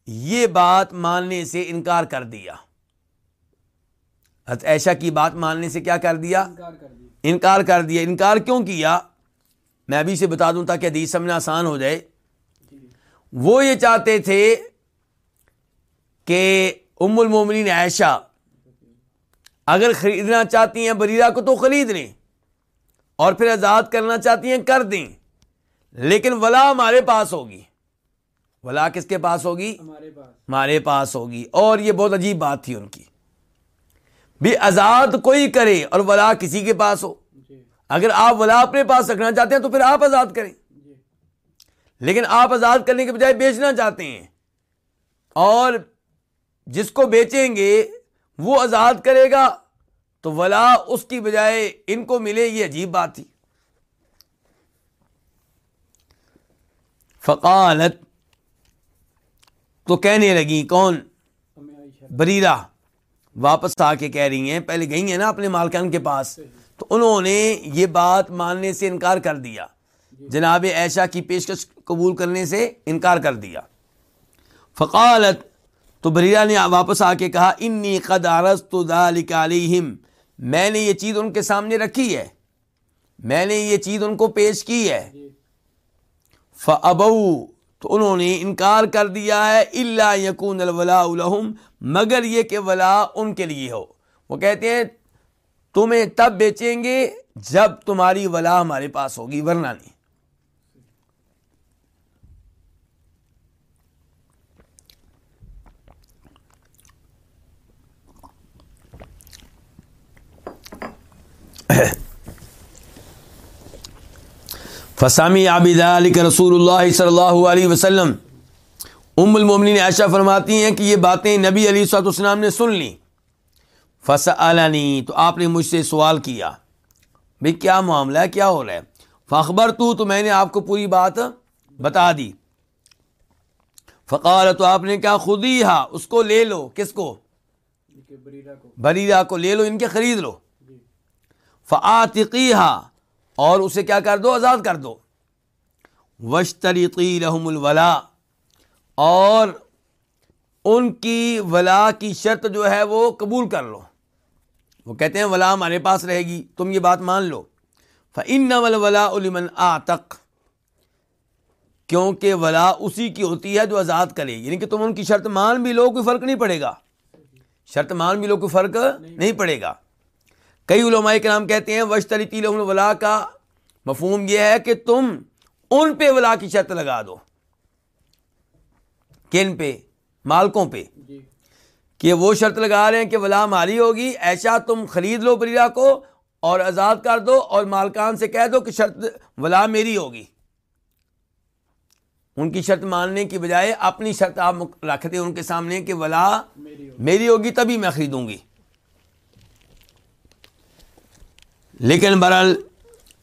[SPEAKER 1] یہ بات ماننے سے انکار کر دیا۔ حضرت عائشہ کی بات ماننے سے کیا کر دیا؟
[SPEAKER 2] انکار کر
[SPEAKER 1] دیا۔ انکار کیوں کیا؟ میں ابھی سے بتا دوں تاکہ حدیث سمجھنا آسان ہو جائے۔ وہ یہ چاہتے تھے کہ ام المومنین عائشہ اگر خریدنا چاہتی ہیں بریرہ کو تو خرید لیں اور پھر آزاد کرنا چاہتی ہیں کر دیں۔ لیکن ولا ہمارے پاس ہوگی۔ ولا کس کے پاس ہوگی؟
[SPEAKER 2] ہمارے پاس۔
[SPEAKER 1] ہمارے پاس ہوگی۔ اور یہ بہت عجیب بات تھی ان کی۔ بھی آزاد کوئی کرے اور ولا کسی کے پاس ہو۔
[SPEAKER 2] جی۔
[SPEAKER 1] اگر آپ ولا اپنے پاس رکھنا چاہتے ہیں تو پھر آپ آزاد کریں۔
[SPEAKER 2] جی۔
[SPEAKER 1] لیکن آپ آزاد کرنے کے بجائے بیچنا چاہتے ہیں۔ اور جس کو بیچیں گے وہ آزاد کرے گا۔ تو ولا اس کی بجائے ان کو ملے یہ عجیب بات تھی۔ فقالت تو کہنے لگی کون؟ بریرہ۔ واپس آ کے کہہ رہی ہیں، پہلے گئی ہیں نا اپنے مالکان کے پاس۔ تو انہوں نے یہ بات ماننے سے انکار کر دیا۔ جناب عائشہ کی پیشکش قبول کرنے سے انکار کر دیا۔ فقالت، تو بریرہ نے واپس آ کے کہا، انی قد عرضت ذلك علیہم۔ میں نے یہ چیز ان کے سامنے رکھی ہے۔ میں نے یہ چیز ان کو پیش کی ہے۔
[SPEAKER 2] جی
[SPEAKER 1] فابو تو انہوں نے انکار کر دیا ہے اللہ یقون الولا لہم مگر یہ کہ ولا ان کے لیے ہو۔ وہ کہتے ہیں، تمہیں تب بیچیں گے جب تمہاری ولا ہمارے پاس ہوگی، ورنہ نہیں۔ فسامی عابد علی رسول اللہ صلی اللہ علیہ وسلم۔ ام المومنین عائشہ فرماتی ہیں کہ یہ باتیں نبی علی صاحب السلام نے سن لیں۔ فص تو آپ نے مجھ سے سوال کیا۔ بھائی کیا معاملہ ہے؟ کیا ہو رہا ہے؟ فخبر تو تو میں نے آپ کو پوری بات بتا دی۔ فقال تو آپ نے کہا خود ہی ہا اس کو لے لو۔ کس کو؟ بریرا کو۔ لے لو ان کے خرید لو۔ فعتقی اور اسے کیا کر دو؟ آزاد کر دو۔ وشتریقی رحم الولا اور ان کی ولا کی شرط جو ہے وہ قبول کر لو۔ وہ کہتے ہیں، ولا ہمارے پاس رہے گی، تم یہ بات مان لو۔ فن ولا علمن آ کیونکہ ولا اسی کی ہوتی ہے جو آزاد کرے یعنی کہ تم ان کی شرط مان بھی لو، کوئی فرق نہیں پڑے گا۔ شرط مان بھی لو، کوئی فرق نہیں پڑے گا۔ کئی علماء کے نام کہتے ہیں وشتری تیل ولا کا مفہوم یہ ہے کہ تم ان پہ ولا کی شرط لگا دو۔ کن پہ؟ مالکوں پہ۔ جی۔ کہ وہ شرط لگا رہے ہیں کہ ولا مالی ہوگی ایسا تم خرید لو بریرا کو اور آزاد کر دو اور مالکان سے کہہ دو کہ شرط ولا میری ہوگی۔ ان کی شرط ماننے کی بجائے اپنی شرط آپ رکھتے ان کے سامنے کہ ولا میری ہوگی تبھی میں خریدوں گی۔ لیکن برحال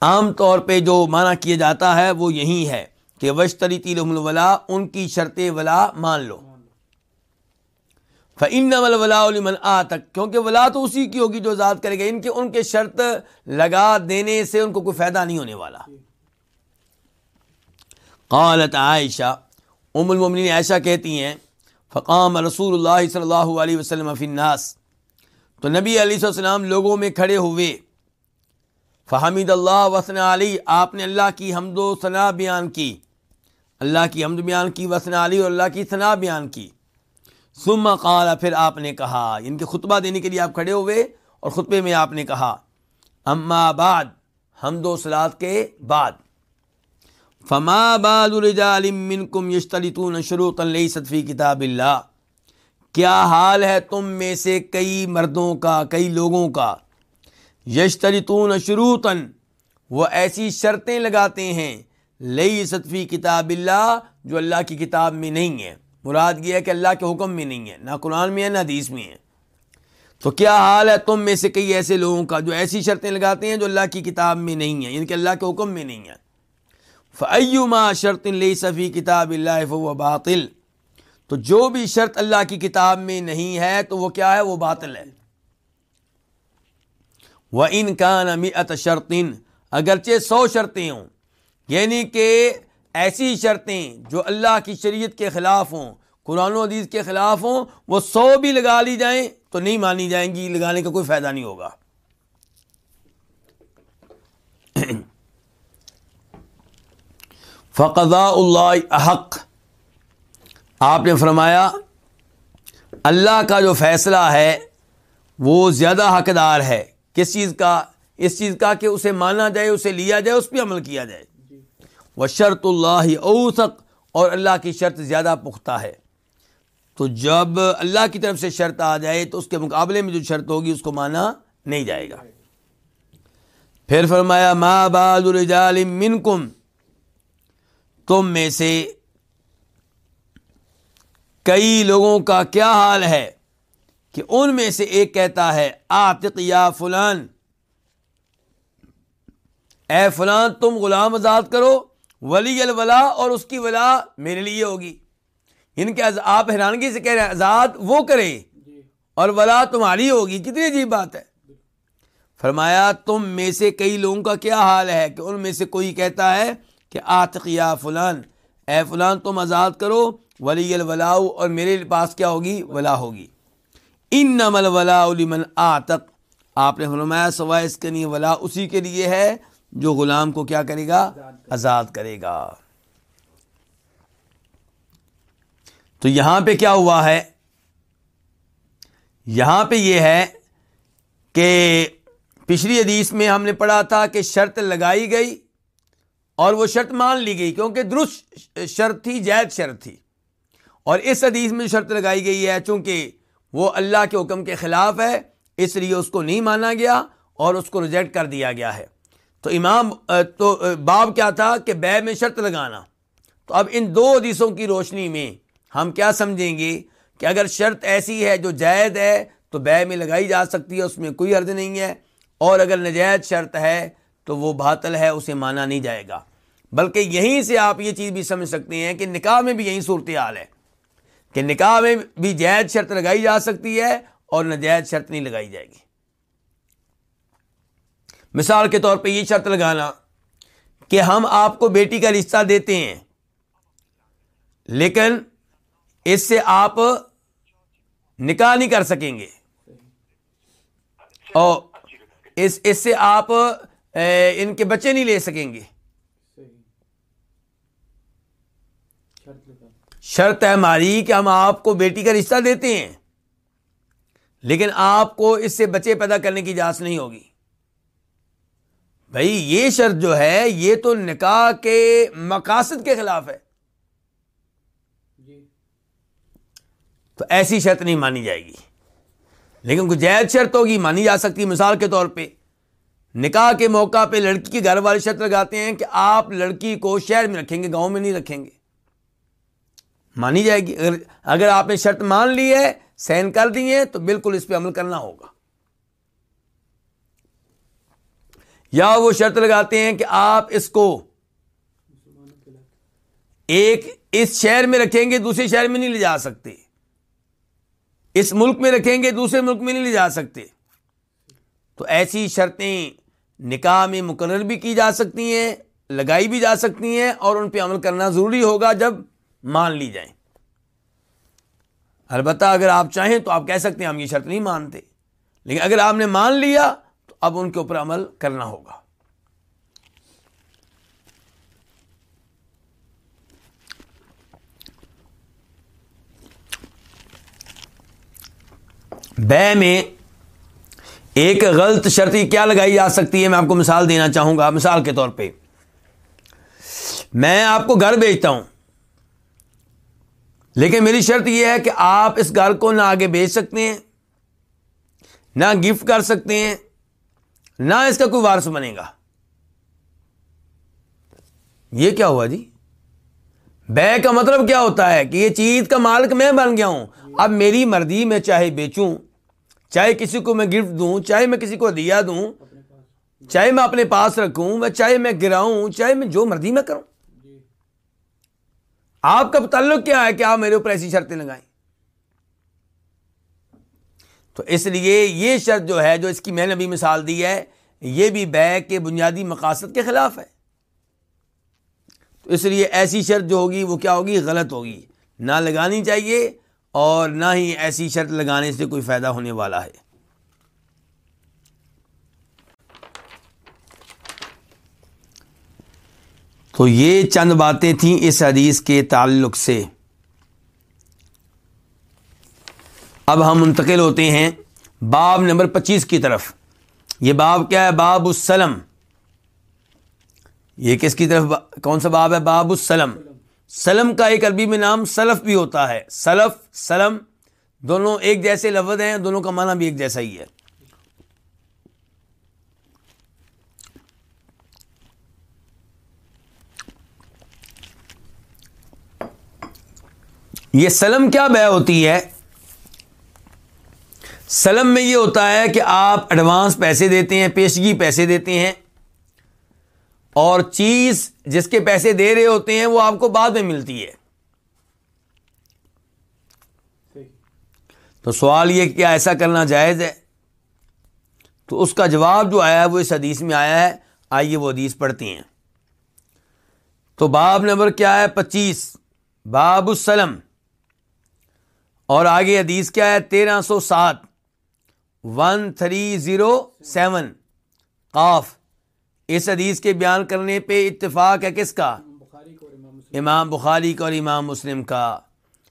[SPEAKER 1] عام طور پہ جو معنی کیا جاتا ہے وہ یہی ہے کہ وشتری تیل ولا ان کی شرط ولا مان لو۔ فن ولا من آ تک کیونکہ ولا تو اسی کی ہوگی جو آزاد کرے گا، ان کے ان کے شرط لگا دینے سے ان کو کوئی فائدہ نہیں ہونے والا۔ قالت عائشہ، ام المومنین عائشہ کہتی ہیں، فقام رسول اللہ صلی اللہ علیہ وسلم فی الناس۔ تو نبی علیہ السلام لوگوں میں کھڑے ہوئے۔ فحمید اللہ وسن علی آپ نے اللہ کی حمد و ثناء بیان کی۔ اللہ کی حمد بیان کی وسن علی اور اللہ کی ثناء بیان کی۔ ثم قال، پھر آپ نے کہا یعنی ان کے خطبہ دینے کے لیے آپ کھڑے ہوئے اور خطبے میں آپ نے کہا، اما بعد، حمد و سلاد کے بعد۔ فما بعد الرجال منکم یشترطون شروطا لیست فی کتاب اللہ کیا حال ہے تم میں سے کئی مردوں کا، کئی لوگوں کا؟ یشترطون شروطن وہ ایسی شرطیں لگاتے ہیں لئی صدفی کتاب اللہ، جو اللہ کی کتاب میں نہیں ہے۔ مراد یہ ہے کہ اللہ کے حکم میں نہیں ہے، نہ قرآن میں ہے، نہ حدیث میں ہے۔ تو کیا حال ہے تم میں سے کئی ایسے لوگوں کا، جو ایسی شرطیں لگاتے ہیں، جو اللہ کی کتاب میں نہیں ہیں یعنی کہ اللہ کے حکم میں نہیں ہے۔ فعیما شرط لئی صفی کتاب اللہ و باطل۔ تو جو بھی شرط اللہ کی کتاب میں نہیں ہے، تو وہ کیا ہے؟ وہ باطل ہے۔ وہ ان کا نمی شرطن اگرچہ سو شرطیں ہوں۔ یعنی کہ ایسی شرطیں جو اللہ کی شریعت کے خلاف ہوں، قرآن و حدیث کے خلاف ہوں، وہ سو بھی لگا لی جائیں تو نہیں مانی جائیں گی، لگانے کا کوئی فائدہ نہیں ہوگا۔ فقضاء اللہ احق آپ نے فرمایا، اللہ کا جو فیصلہ ہے، وہ زیادہ حقدار ہے۔ کس چیز کا اس چیز کا کہ اسے مانا جائے اسے لیا جائے اس پہ عمل کیا جائے۔ وہ شرط اللہ اوسق اور اللہ کی شرط زیادہ پختہ ہے۔ تو جب اللہ کی طرف سے شرط آ جائے تو اس کے مقابلے میں جو شرط ہوگی اس کو مانا نہیں جائے گا۔ پھر فرمایا ما بعد الرجال منکم تم میں سے کئی لوگوں کا کیا حال ہے؟ کہ ان میں سے ایک کہتا ہے آتق یا فلان. اے فلان تم غلام آزاد کرو ولی الولا اور اس کی ولا میرے لیے ہوگی۔ ان کے آپ حیرانگی سے کہہ رہے ہیں آزاد وہ کرے اور ولا تمہاری ہوگی۔ کتنی عجیب بات ہے۔ فرمایا تم میں سے کئی لوگوں کا کیا حال ہے کہ ان میں سے کوئی کہتا ہے کہ آتق یا فلان اے فلان تم آزاد کرو ولی الولاؤ اور میرے پاس کیا ہوگی؟ ولا ہوگی۔ ان نمل ولا من آتق۔ آپ نے فرمایا، سوائے اس کے نہیں ولا اسی کے لیے ہے جو غلام کو کیا کرے گا؟ آزاد کرے گا۔ تو یہاں پہ کیا ہوا ہے؟ یہاں پہ یہ ہے کہ پچھلی حدیث میں ہم نے پڑھا تھا کہ شرط لگائی گئی اور وہ شرط مان لی گئی، کیونکہ درست شرط تھی، جائز شرط تھی۔ اور اس حدیث میں شرط لگائی گئی ہے، چونکہ وہ اللہ کے حکم کے خلاف ہے، اس لیے اس کو نہیں مانا گیا اور اس کو ریجیکٹ کر دیا گیا ہے۔ تو امام، تو باب کیا تھا کہ بے میں شرط لگانا۔ تو اب ان دو حدیثوں کی روشنی میں ہم کیا سمجھیں گے کہ اگر شرط ایسی ہے جو جائد ہے، تو بے میں لگائی جا سکتی ہے، اس میں کوئی عرض نہیں ہے۔ اور اگر نجائز شرط ہے، تو وہ باطل ہے، اسے مانا نہیں جائے گا۔ بلکہ یہیں سے آپ یہ چیز بھی سمجھ سکتے ہیں کہ نکاح میں بھی یہی صورتحال ہے۔ کہ نکاح میں بھی جائز شرط لگائی جا سکتی ہے اور نجائز شرط نہیں لگائی جائے گی۔ مثال کے طور پہ یہ شرط لگانا کہ ہم آپ کو بیٹی کا رشتہ دیتے ہیں، لیکن اس سے آپ نکاح نہیں کر سکیں گے۔ اور اس اس سے آپ ان کے بچے نہیں لے سکیں گے۔ شرط ہے ہماری کہ ہم آپ کو بیٹی کا رشتہ دیتے ہیں۔ لیکن آپ کو اس سے بچے پیدا کرنے کی اجازت نہیں ہوگی۔ بھائی یہ شرط جو ہے یہ تو نکاح کے مقاصد کے خلاف ہے۔ تو ایسی شرط نہیں مانی جائے گی۔ لیکن کوئی جائز شرط ہوگی مانی جا سکتی مثال کے طور پہ نکاح کے موقع پہ لڑکی کے گھر والے شرط لگاتے ہیں کہ آپ لڑکی کو شہر میں رکھیں گے گاؤں میں نہیں رکھیں گے۔ مانی جائے گی۔ اگر اگر آپ نے شرط مان لی ہے، سین کر دی ہے تو بالکل اس پہ عمل کرنا ہوگا۔ یا وہ شرط لگاتے ہیں کہ آپ اس کو ایک اس شہر میں رکھیں گے، دوسرے شہر میں نہیں لے جا سکتے۔ اس ملک میں رکھیں گے، دوسرے ملک میں نہیں لے جا سکتے۔ تو ایسی شرطیں نکاح میں مقرر بھی کی جا سکتی ہیں، لگائی بھی جا سکتی ہیں اور ان پہ عمل کرنا ضروری ہوگا۔ جب مان لی جائیں۔ البتہ اگر آپ چاہیں تو آپ کہہ سکتے ہیں ہم یہ شرط نہیں مانتے۔ لیکن اگر آپ نے مان لیا تو اب ان کے اوپر عمل کرنا ہوگا۔ بے میں ایک غلط شرطی کیا لگائی جا سکتی ہے؟ میں آپ کو مثال دینا چاہوں گا، مثال کے طور پہ۔ میں آپ کو گھر بیچتا ہوں۔ لیکن میری شرط یہ ہے کہ آپ اس گھر کو نہ آگے بیچ سکتے ہیں، نہ گفٹ کر سکتے ہیں، نہ اس کا کوئی وارث بنے گا۔ یہ کیا ہوا جی؟ بے کا مطلب کیا ہوتا ہے کہ یہ چیز کا مالک میں بن گیا ہوں۔ اب میری مرضی میں چاہے بیچوں، چاہے کسی کو میں گفٹ دوں، چاہے میں کسی کو دیا دوں، چاہے میں اپنے پاس رکھوں، چاہے میں گراؤں، چاہے میں جو مرضی میں کروں۔ آپ کا تعلق کیا ہے کہ آپ میرے اوپر ایسی شرطیں لگائیں؟ تو اس لیے یہ شرط جو ہے جو اس کی میں نے ابھی مثال دی ہے، یہ بھی بے کے بنیادی مقاصد کے خلاف ہے۔ تو اس لیے ایسی شرط جو ہوگی وہ کیا ہوگی؟ غلط ہوگی۔ نہ لگانی چاہیے اور نہ ہی ایسی شرط لگانے سے کوئی فائدہ ہونے والا ہے۔ تو یہ چند باتیں تھیں اس حدیث کے تعلق سے۔ اب ہم منتقل ہوتے ہیں باب نمبر پچیس کی طرف۔ یہ باب کیا ہے؟ باب السلم۔ یہ کس کی طرف؟ کون سا باب ہے؟ باب السلم۔ سلم کا ایک عربی میں نام سلف بھی ہوتا ہے۔ سلف، سلم، دونوں ایک جیسے لفظ ہیں، دونوں کا معنی بھی ایک جیسا ہی ہے۔ یہ سلم کیا بے ہوتی ہے؟ سلم میں یہ ہوتا ہے کہ آپ ایڈوانس پیسے دیتے ہیں، پیشگی پیسے دیتے ہیں، اور چیز جس کے پیسے دے رہے ہوتے ہیں وہ آپ کو بعد میں ملتی ہے۔ تو سوال یہ کیا ایسا کرنا جائز ہے؟ تو اس کا جواب جو آیا ہے وہ اس حدیث میں آیا ہے۔ آئیے وہ حدیث پڑھتی ہیں۔ تو باب نمبر کیا ہے؟ پچیس۔ باب السلم۔ اور آگے حدیث کیا ہے؟ تیرہ سو سات۔ ون تھری زیرو سیون قاف۔ اس حدیث کے بیان کرنے پہ اتفاق ہے کس کا؟ امام بخاری کا اور امام مسلم کا۔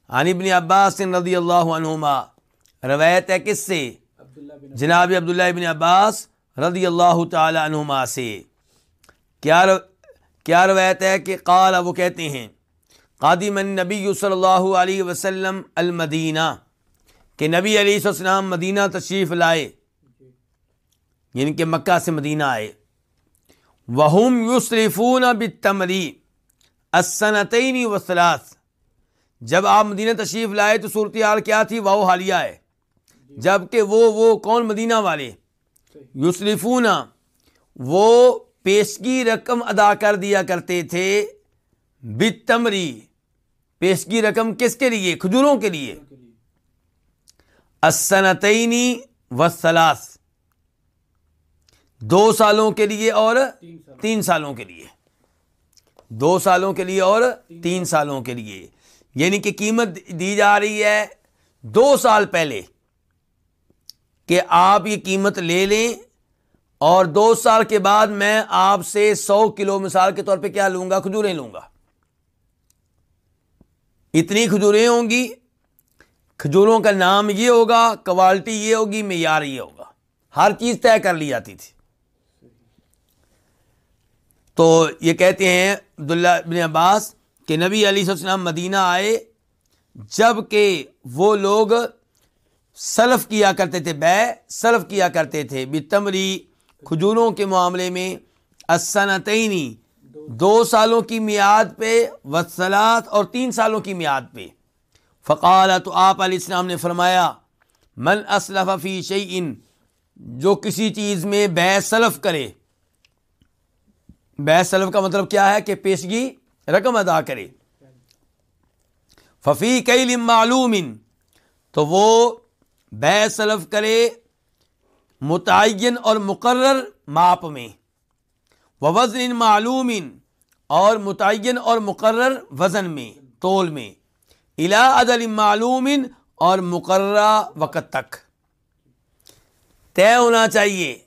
[SPEAKER 1] عن ابن عباس رضی اللہ عنہما۔ روایت ہے کس سے؟ جناب عبداللہ ابن عباس رضی اللہ تعالی عنہما سے۔ کیا کیا روایت ہے کہ قال وہ کہتے ہیں قادم نبی صلی اللہ علیہ وسلم المدینہ، کہ نبی علیہ السلام مدینہ تشریف لائے یعنی کہ مکہ سے مدینہ آئے۔ وہم یوسریفون بتمری اسنتعینی وسلاس جب آپ مدینہ تشریف لائے تو صورتحال کیا تھی؟ وہ حالیہ ہے۔ جبکہ وہ وہ کون؟ مدینہ والے۔ یوسریفون وہ پیشگی رقم ادا کر دیا کرتے تھے۔ بتمری پیشگی رقم کس کے لیے؟ کھجوروں کے لیے۔ اسنتعینی وسلاس دو سالوں کے لیے اور تین سالوں کے لیے۔ دو سالوں کے لیے اور تین سالوں کے لیے۔ یعنی کہ قیمت دی جا رہی ہے دو سال پہلے۔ کہ آپ یہ قیمت لے لیں اور دو سال کے بعد میں آپ سے سو کلو مثال کے طور پہ کیا لوں گا؟ کھجوریں لوں گا۔ اتنی کھجوریں ہوں گی، کھجوروں کا نام یہ ہوگا کوالٹی یہ ہوگی، معیار یہ ہوگا۔ ہر چیز طے کر لی جاتی تھی۔ تو یہ کہتے ہیں عبداللہ بن عباس کہ نبی علی السلام مدینہ آئے، جبکہ وہ لوگ سلف کیا کرتے تھے، بے سلف کیا کرتے تھے، بتمری کھجوروں کے معاملے میں اسنتعینی دو سالوں کی میعاد پہ، وسلات، اور تین سالوں کی میعاد پہ۔ فقال تو آپ علیہ السلام نے فرمایا، من اسلف فی شعین جو کسی چیز میں بے سلف کرے۔ بے سلف کا مطلب کیا ہے؟ کہ پیشگی رقم ادا کرے۔ ففی کئی معلوم تو وہ بے سلف کرے متعین اور مقرر ماپ میں۔ وزن معلوم اور متعین اور مقرر وزن میں تول میں۔ الا عدل معلوم اور مقررہ وقت تک۔ طے ہونا چاہیے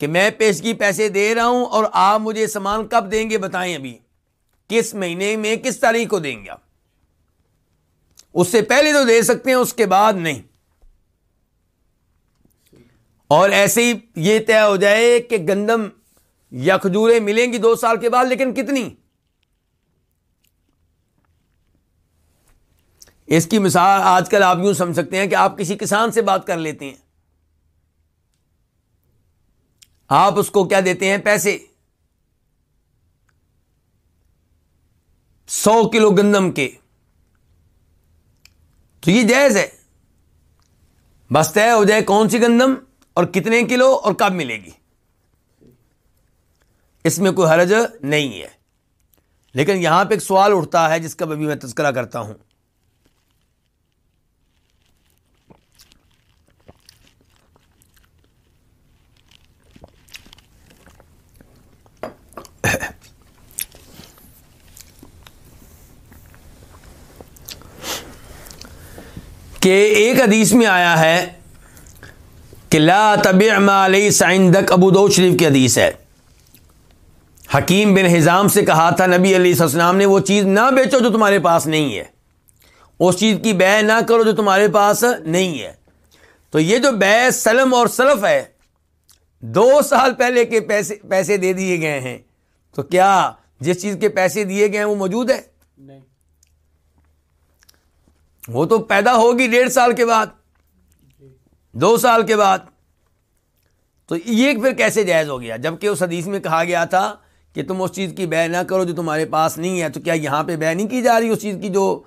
[SPEAKER 1] کہ میں پیشگی پیسے دے رہا ہوں اور آپ مجھے سامان کب دیں گے بتائیں ابھی؟ کس مہینے میں کس تاریخ کو دیں گے آپ؟ اس سے پہلے تو دے سکتے ہیں، اس کے بعد نہیں۔ اور ایسے ہی یہ طے ہو جائے کہ گندم یا کھجورے ملیں گی دو سال کے بعد، لیکن کتنی؟ اس کی مثال آج کل آپ یوں سمجھ سکتے ہیں کہ آپ کسی کسان سے بات کر لیتے ہیں۔ آپ اس کو کیا دیتے ہیں؟ پیسے۔ سو کلو گندم کے۔ تو یہ جائز ہے۔ بس طے ہو جائے کون سی گندم اور کتنے کلو اور کب ملے گی۔ اس میں کوئی حرج نہیں ہے۔ لیکن یہاں پہ ایک سوال اٹھتا ہے جس کا ابھی میں تذکرہ کرتا ہوں۔ کہ ایک حدیث میں آیا ہے کہ لا طبع ما علیہ سائندک ابو دو شریف کی حدیث ہے۔ حکیم بن حزام سے کہا تھا نبی علیہ السلام نے وہ چیز نہ بیچو جو تمہارے پاس نہیں ہے۔ اس چیز کی بے نہ کرو جو تمہارے پاس نہیں ہے۔ تو یہ جو بے سلم اور سلف ہے دو سال پہلے کے پیسے پیسے دے دیے گئے ہیں۔ تو کیا جس چیز کے پیسے دیے گئے ہیں وہ موجود ہے؟
[SPEAKER 2] نہیں۔
[SPEAKER 1] وہ تو پیدا ہوگی ڈیڑھ سال کے بعد۔ دو سال کے بعد۔ تو یہ پھر کیسے جائز ہو گیا؟ جبکہ اس حدیث میں کہا گیا تھا کہ تم اس چیز کی بے نہ کرو جو تمہارے پاس نہیں ہے۔ تو کیا یہاں پہ بے نہیں کی جا رہی اس چیز کی جو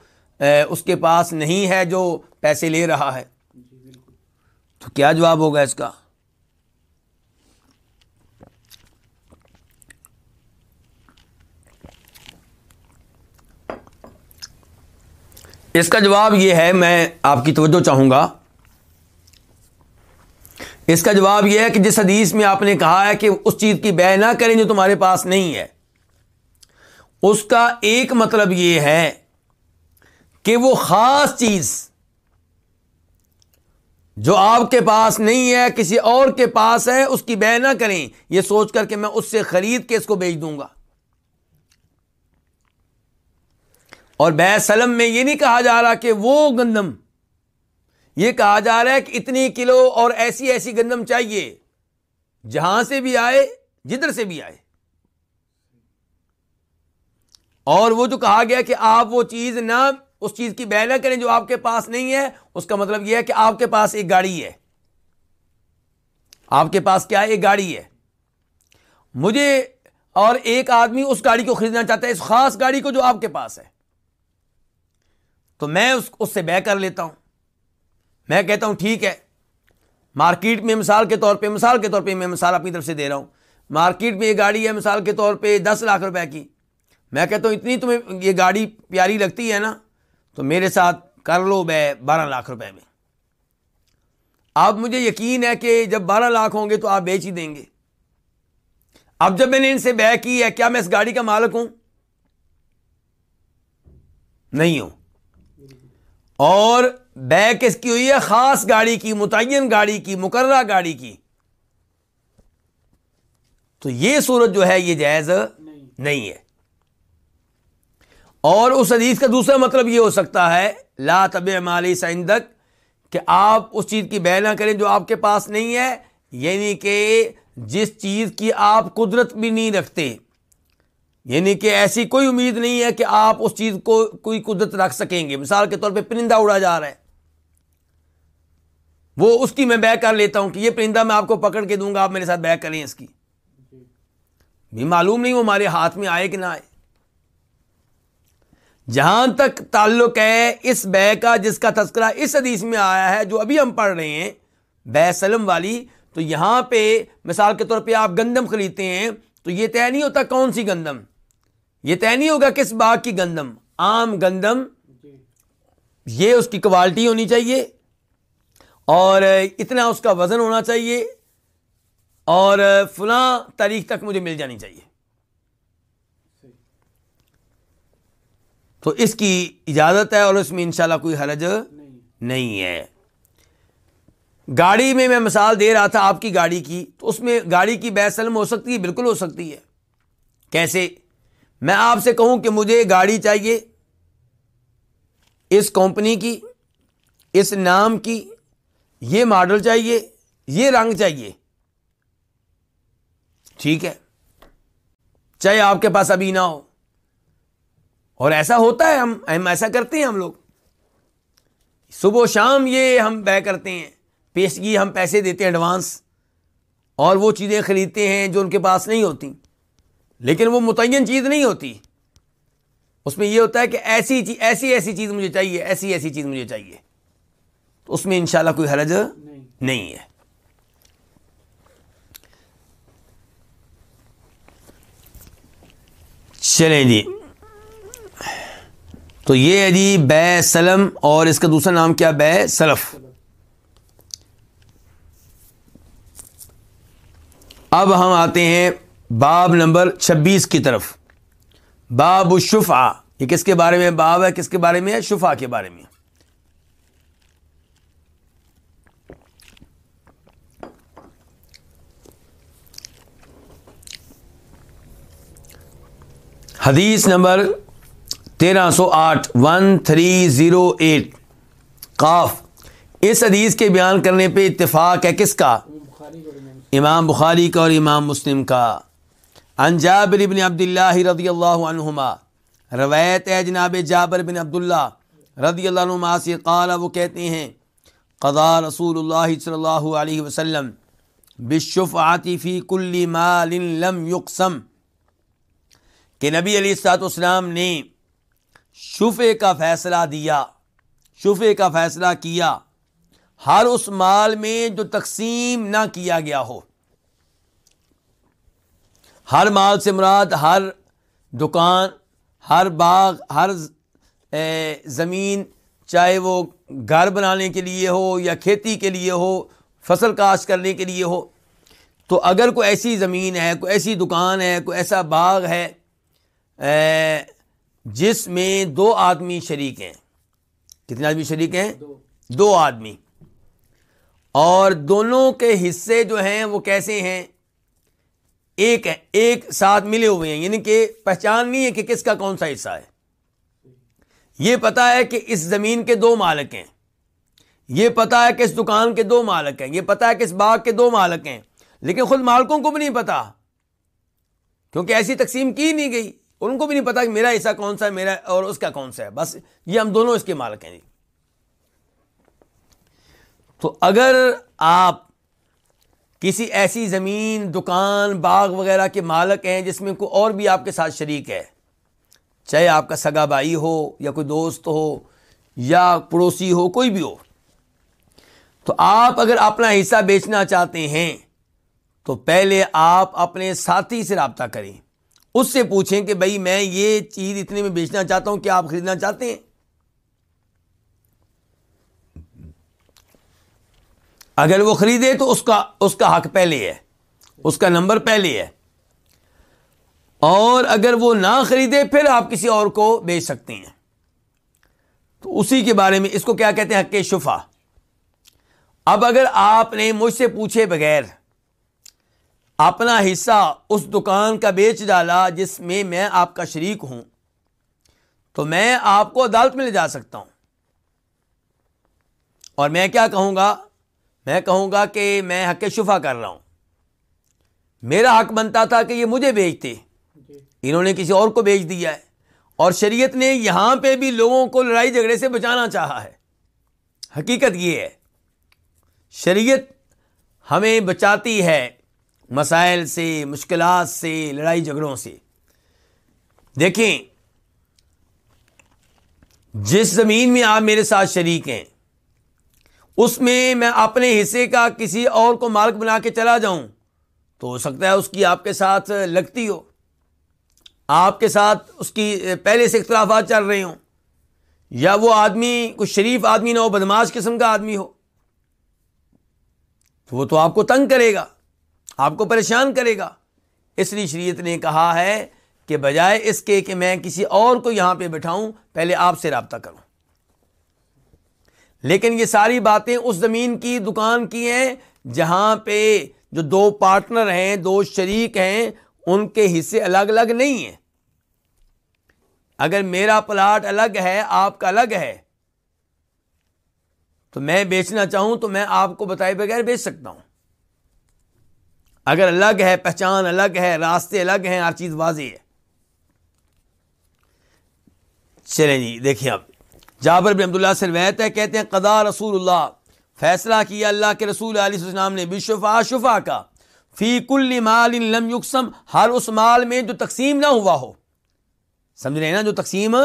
[SPEAKER 1] اس کے پاس نہیں ہے جو پیسے لے رہا ہے؟ تو کیا جواب ہوگا اس کا؟ اس کا جواب یہ ہے، میں آپ کی توجہ چاہوں گا۔ اس کا جواب یہ ہے کہ جس حدیث میں آپ نے کہا ہے کہ اس چیز کی بے نہ کریں جو تمہارے پاس نہیں ہے۔ اس کا ایک مطلب یہ ہے کہ وہ خاص چیز جو آپ کے پاس نہیں ہے، کسی اور کے پاس ہے، اس کی بے نہ کریں۔ یہ سوچ کر کہ میں اس سے خرید کے اس کو بیچ دوں گا۔ اور بے سلم میں یہ نہیں کہا جا رہا کہ وہ گندم یہ کہا جا رہا ہے کہ اتنی کلو اور ایسی ایسی گندم چاہیے۔ جہاں سے بھی آئے، جدھر سے بھی آئے۔ اور وہ جو کہا گیا کہ آپ وہ چیز نہ، اس چیز کی بہ نہ کریں جو آپ کے پاس نہیں ہے، اس کا مطلب یہ ہے کہ آپ کے پاس ایک گاڑی ہے۔ آپ کے پاس کیا ہے ایک گاڑی ہے؟ مجھے اور ایک آدمی اس گاڑی کو خریدنا چاہتا ہے، اس خاص گاڑی کو جو آپ کے پاس ہے۔ تو میں اس اس سے بے کر لیتا ہوں۔ میں کہتا ہوں ٹھیک ہے۔ مارکیٹ میں مثال کے طور پہ، مثال کے طور پہ میں مثال اپنی طرف سے دے رہا ہوں۔ مارکیٹ میں یہ گاڑی ہے مثال کے طور پہ دس لاکھ روپے کی۔ میں کہتا ہوں اتنی تمہیں یہ گاڑی پیاری لگتی ہے نا، تو میرے ساتھ کر لو بے بارہ لاکھ روپے میں۔ اب مجھے یقین ہے کہ جب بارہ لاکھ ہوں گے تو آپ بیچ ہی دیں گے۔ اب جب میں نے ان سے بے کی ہے، کیا میں اس گاڑی کا مالک ہوں؟ نہیں ہوں۔ اور بے کس کی ہوئی ہے؟ خاص گاڑی کی، متعین گاڑی کی، مقررہ گاڑی کی۔ تو یہ صورت جو ہے، یہ جائز نہیں ہے۔ اور اس حدیث کا دوسرا مطلب یہ ہو سکتا ہے، لا طب مالی سائندک کہ آپ اس چیز کی بہ نہ کریں جو آپ کے پاس نہیں ہے۔ یعنی کہ جس چیز کی آپ قدرت بھی نہیں رکھتے۔ یعنی کہ ایسی کوئی امید نہیں ہے کہ آپ اس چیز کو کوئی قدرت رکھ سکیں گے۔ مثال کے طور پہ پرندہ اڑا جا رہا ہے۔ وہ اس کی میں بے کر لیتا ہوں کہ یہ پرندہ میں آپ کو پکڑ کے دوں گا، آپ میرے ساتھ بے کریں اس کی۔ بھی معلوم نہیں وہ ہمارے ہاتھ میں آئے کہ نہ آئے۔ جہاں تک تعلق ہے اس بے کا، جس کا تذکرہ اس حدیث میں آیا ہے، جو ابھی ہم پڑھ رہے ہیں، بے سلم والی، تو یہاں پہ مثال کے طور پہ آپ گندم خریدتے ہیں، تو یہ طے نہیں ہوتا کون سی گندم۔ یہ طے نہیں ہوگا کس باغ کی گندم۔ عام گندم، یہ اس کی کوالٹی ہونی چاہیے اور اتنا اس کا وزن ہونا چاہیے اور فلاں تاریخ تک مجھے مل جانی چاہیے۔ تو اس کی اجازت ہے اور اس میں انشاءاللہ کوئی حرج نہیں ہے۔ گاڑی میں میں مثال دے رہا تھا آپ کی گاڑی کی، تو اس میں گاڑی کی بحث سلم ہو سکتی ہے، بالکل ہو سکتی ہے۔ کیسے؟ میں آپ سے کہوں کہ مجھے گاڑی چاہیے۔ اس کمپنی کی، اس نام کی یہ ماڈل چاہیے، یہ رنگ چاہیے۔ ٹھیک ہے۔ چاہے آپ کے پاس ابھی نہ ہو۔ اور ایسا ہوتا ہے ہم ہم ایسا کرتے ہیں ہم لوگ۔ صبح و شام یہ ہم بے کرتے ہیں۔ پیشگی ہم پیسے دیتے ہیں ایڈوانس اور وہ چیزیں خریدتے ہیں جو ان کے پاس نہیں ہوتی۔ لیکن وہ متعین چیز نہیں ہوتی۔ اس میں یہ ہوتا ہے کہ ایسی چیز ایسی ایسی چیز مجھے چاہیے ایسی ایسی چیز مجھے چاہیے۔ تو اس میں انشاءاللہ کوئی حرج نہیں ہے۔ چلیں جی۔ تو یہ ہے جی بے سلم اور اس کا دوسرا نام کیا؟ بے سلف۔ اب ہم آتے ہیں باب نمبر چھبیس کی طرف۔ باب الشفا یہ کس کے بارے میں باب ہے، کس کے بارے میں ہے؟ شفا کے بارے میں۔ حدیث نمبر تیرہ سو آٹھ ون تھری زیرو ایٹ قاف۔ اس حدیث کے بیان کرنے پہ اتفاق ہے کس کا؟ امام بخاری کا اور امام مسلم کا۔ ان جابر بن عبد اللہ رضی اللہ عنہما، روایت ہے جناب جابر بن عبداللہ رضی اللہ عنہما سے قال، وہ کہتے ہیں، قضا رسول اللہ صلی اللہ علیہ وسلم بشفعاتی فی کل مال لم یقسم، کہ نبی علیہ السلاط اسلام نے شفے کا فیصلہ دیا شفے کا فیصلہ کیا، ہر اس مال میں جو تقسیم نہ کیا گیا ہو۔ ہر مال سے مراد ہر دکان ہر باغ ہر زمین چاہے وہ گھر بنانے کے لیے ہو یا کھیتی کے لیے ہو فصل کاشت کرنے کے لیے ہو۔ تو اگر کوئی ایسی زمین ہے کوئی ایسی دکان ہے کوئی ایسا باغ ہے جس میں دو آدمی شریک ہیں۔ کتنے آدمی شریک ہیں؟ دو آدمی۔ اور دونوں کے حصے جو ہیں وہ کیسے ہیں؟ ایک ایک ساتھ ملے ہوئے ہیں یعنی کہ پہچان نہیں ہے کہ کس کا کون سا حصہ ہے۔ یہ پتا ہے کہ اس زمین کے دو مالک ہیں۔ یہ پتا ہے کہ اس دکان کے دو مالک ہیں۔ یہ پتا ہے کہ اس باغ کے دو مالک ہیں۔ لیکن خود مالکوں کو بھی نہیں پتا کیونکہ ایسی تقسیم کی نہیں گئی۔ ان کو بھی نہیں پتا کہ میرا حصہ کون سا ہے، میرا اور اس کا کون سا ہے۔ بس یہ ہم دونوں اس کے مالک ہیں جی۔ تو اگر آپ کسی ایسی زمین، دکان، باغ وغیرہ کے مالک ہیں جس میں کوئی اور بھی آپ کے ساتھ شریک ہے۔ چاہے آپ کا سگا بھائی ہو یا کوئی دوست ہو یا پڑوسی ہو، کوئی بھی ہو۔ تو آپ اگر اپنا حصہ بیچنا چاہتے ہیں، تو پہلے آپ اپنے ساتھی سے رابطہ کریں۔ اس سے پوچھیں کہ بھائی میں یہ چیز اتنے میں بیچنا چاہتا ہوں، کیا آپ خریدنا چاہتے ہیں؟ اگر وہ خریدے تو اس کا اس کا حق پہلے ہے، اس کا نمبر پہلے ہے۔ اور اگر وہ نہ خریدے پھر آپ کسی اور کو بیچ سکتے ہیں۔ تو اسی کے بارے میں اس کو کیا کہتے ہیں؟ حق شفا۔ اب اگر آپ نے مجھ سے پوچھے بغیر اپنا حصہ اس دکان کا بیچ ڈالا جس میں میں آپ کا شریک ہوں، تو میں آپ کو عدالت میں لے جا سکتا ہوں۔ اور میں کیا کہوں گا؟ میں کہوں گا کہ میں حق شفا کر رہا ہوں۔ میرا حق بنتا تھا کہ یہ مجھے بیچتے
[SPEAKER 2] جی۔
[SPEAKER 1] انہوں نے کسی اور کو بیچ دیا ہے۔ اور شریعت نے یہاں پہ بھی لوگوں کو لڑائی جھگڑے سے بچانا چاہا ہے۔ حقیقت یہ ہے شریعت ہمیں بچاتی ہے مسائل سے مشکلات سے لڑائی جھگڑوں سے۔ دیکھیں جس زمین میں آپ میرے ساتھ شریک ہیں اس میں میں اپنے حصے کا کسی اور کو مالک بنا کے چلا جاؤں، تو ہو سکتا ہے اس کی آپ کے ساتھ لگتی ہو۔ آپ کے ساتھ اس کی پہلے سے اختلافات چل رہے ہوں۔ یا وہ آدمی کچھ شریف آدمی نہ ہو، بدماش قسم کا آدمی ہو۔ تو وہ تو آپ کو تنگ کرے گا، آپ کو پریشان کرے گا۔ اس لیے شریعت نے کہا ہے کہ بجائے اس کے کہ میں کسی اور کو یہاں پہ بٹھاؤں، پہلے آپ سے رابطہ کروں۔ لیکن یہ ساری باتیں اس زمین کی، دکان کی ہیں، جہاں پہ جو دو پارٹنر ہیں، دو شریک ہیں، ان کے حصے الگ الگ نہیں ہیں۔ اگر میرا پلاٹ الگ ہے، آپ کا الگ ہے، تو میں بیچنا چاہوں تو میں آپ کو بتائے بغیر بیچ سکتا ہوں۔ اگر الگ ہے، پہچان الگ ہے، راستے الگ ہیں، ہر چیز واضح ہے۔ چلیں جی دیکھیے اب۔ جابر بن عبداللہ سے روایت ہے، کہتے ہیں، قضا رسول اللہ، فیصلہ کیا اللہ کے رسول علیہ السلام نے بشفا شفا کا۔ فی کل مال لم یقسم، ہر اس مال میں جو تقسیم نہ ہوا ہو۔ سمجھ رہے ہیں نا؟ جو تقسیم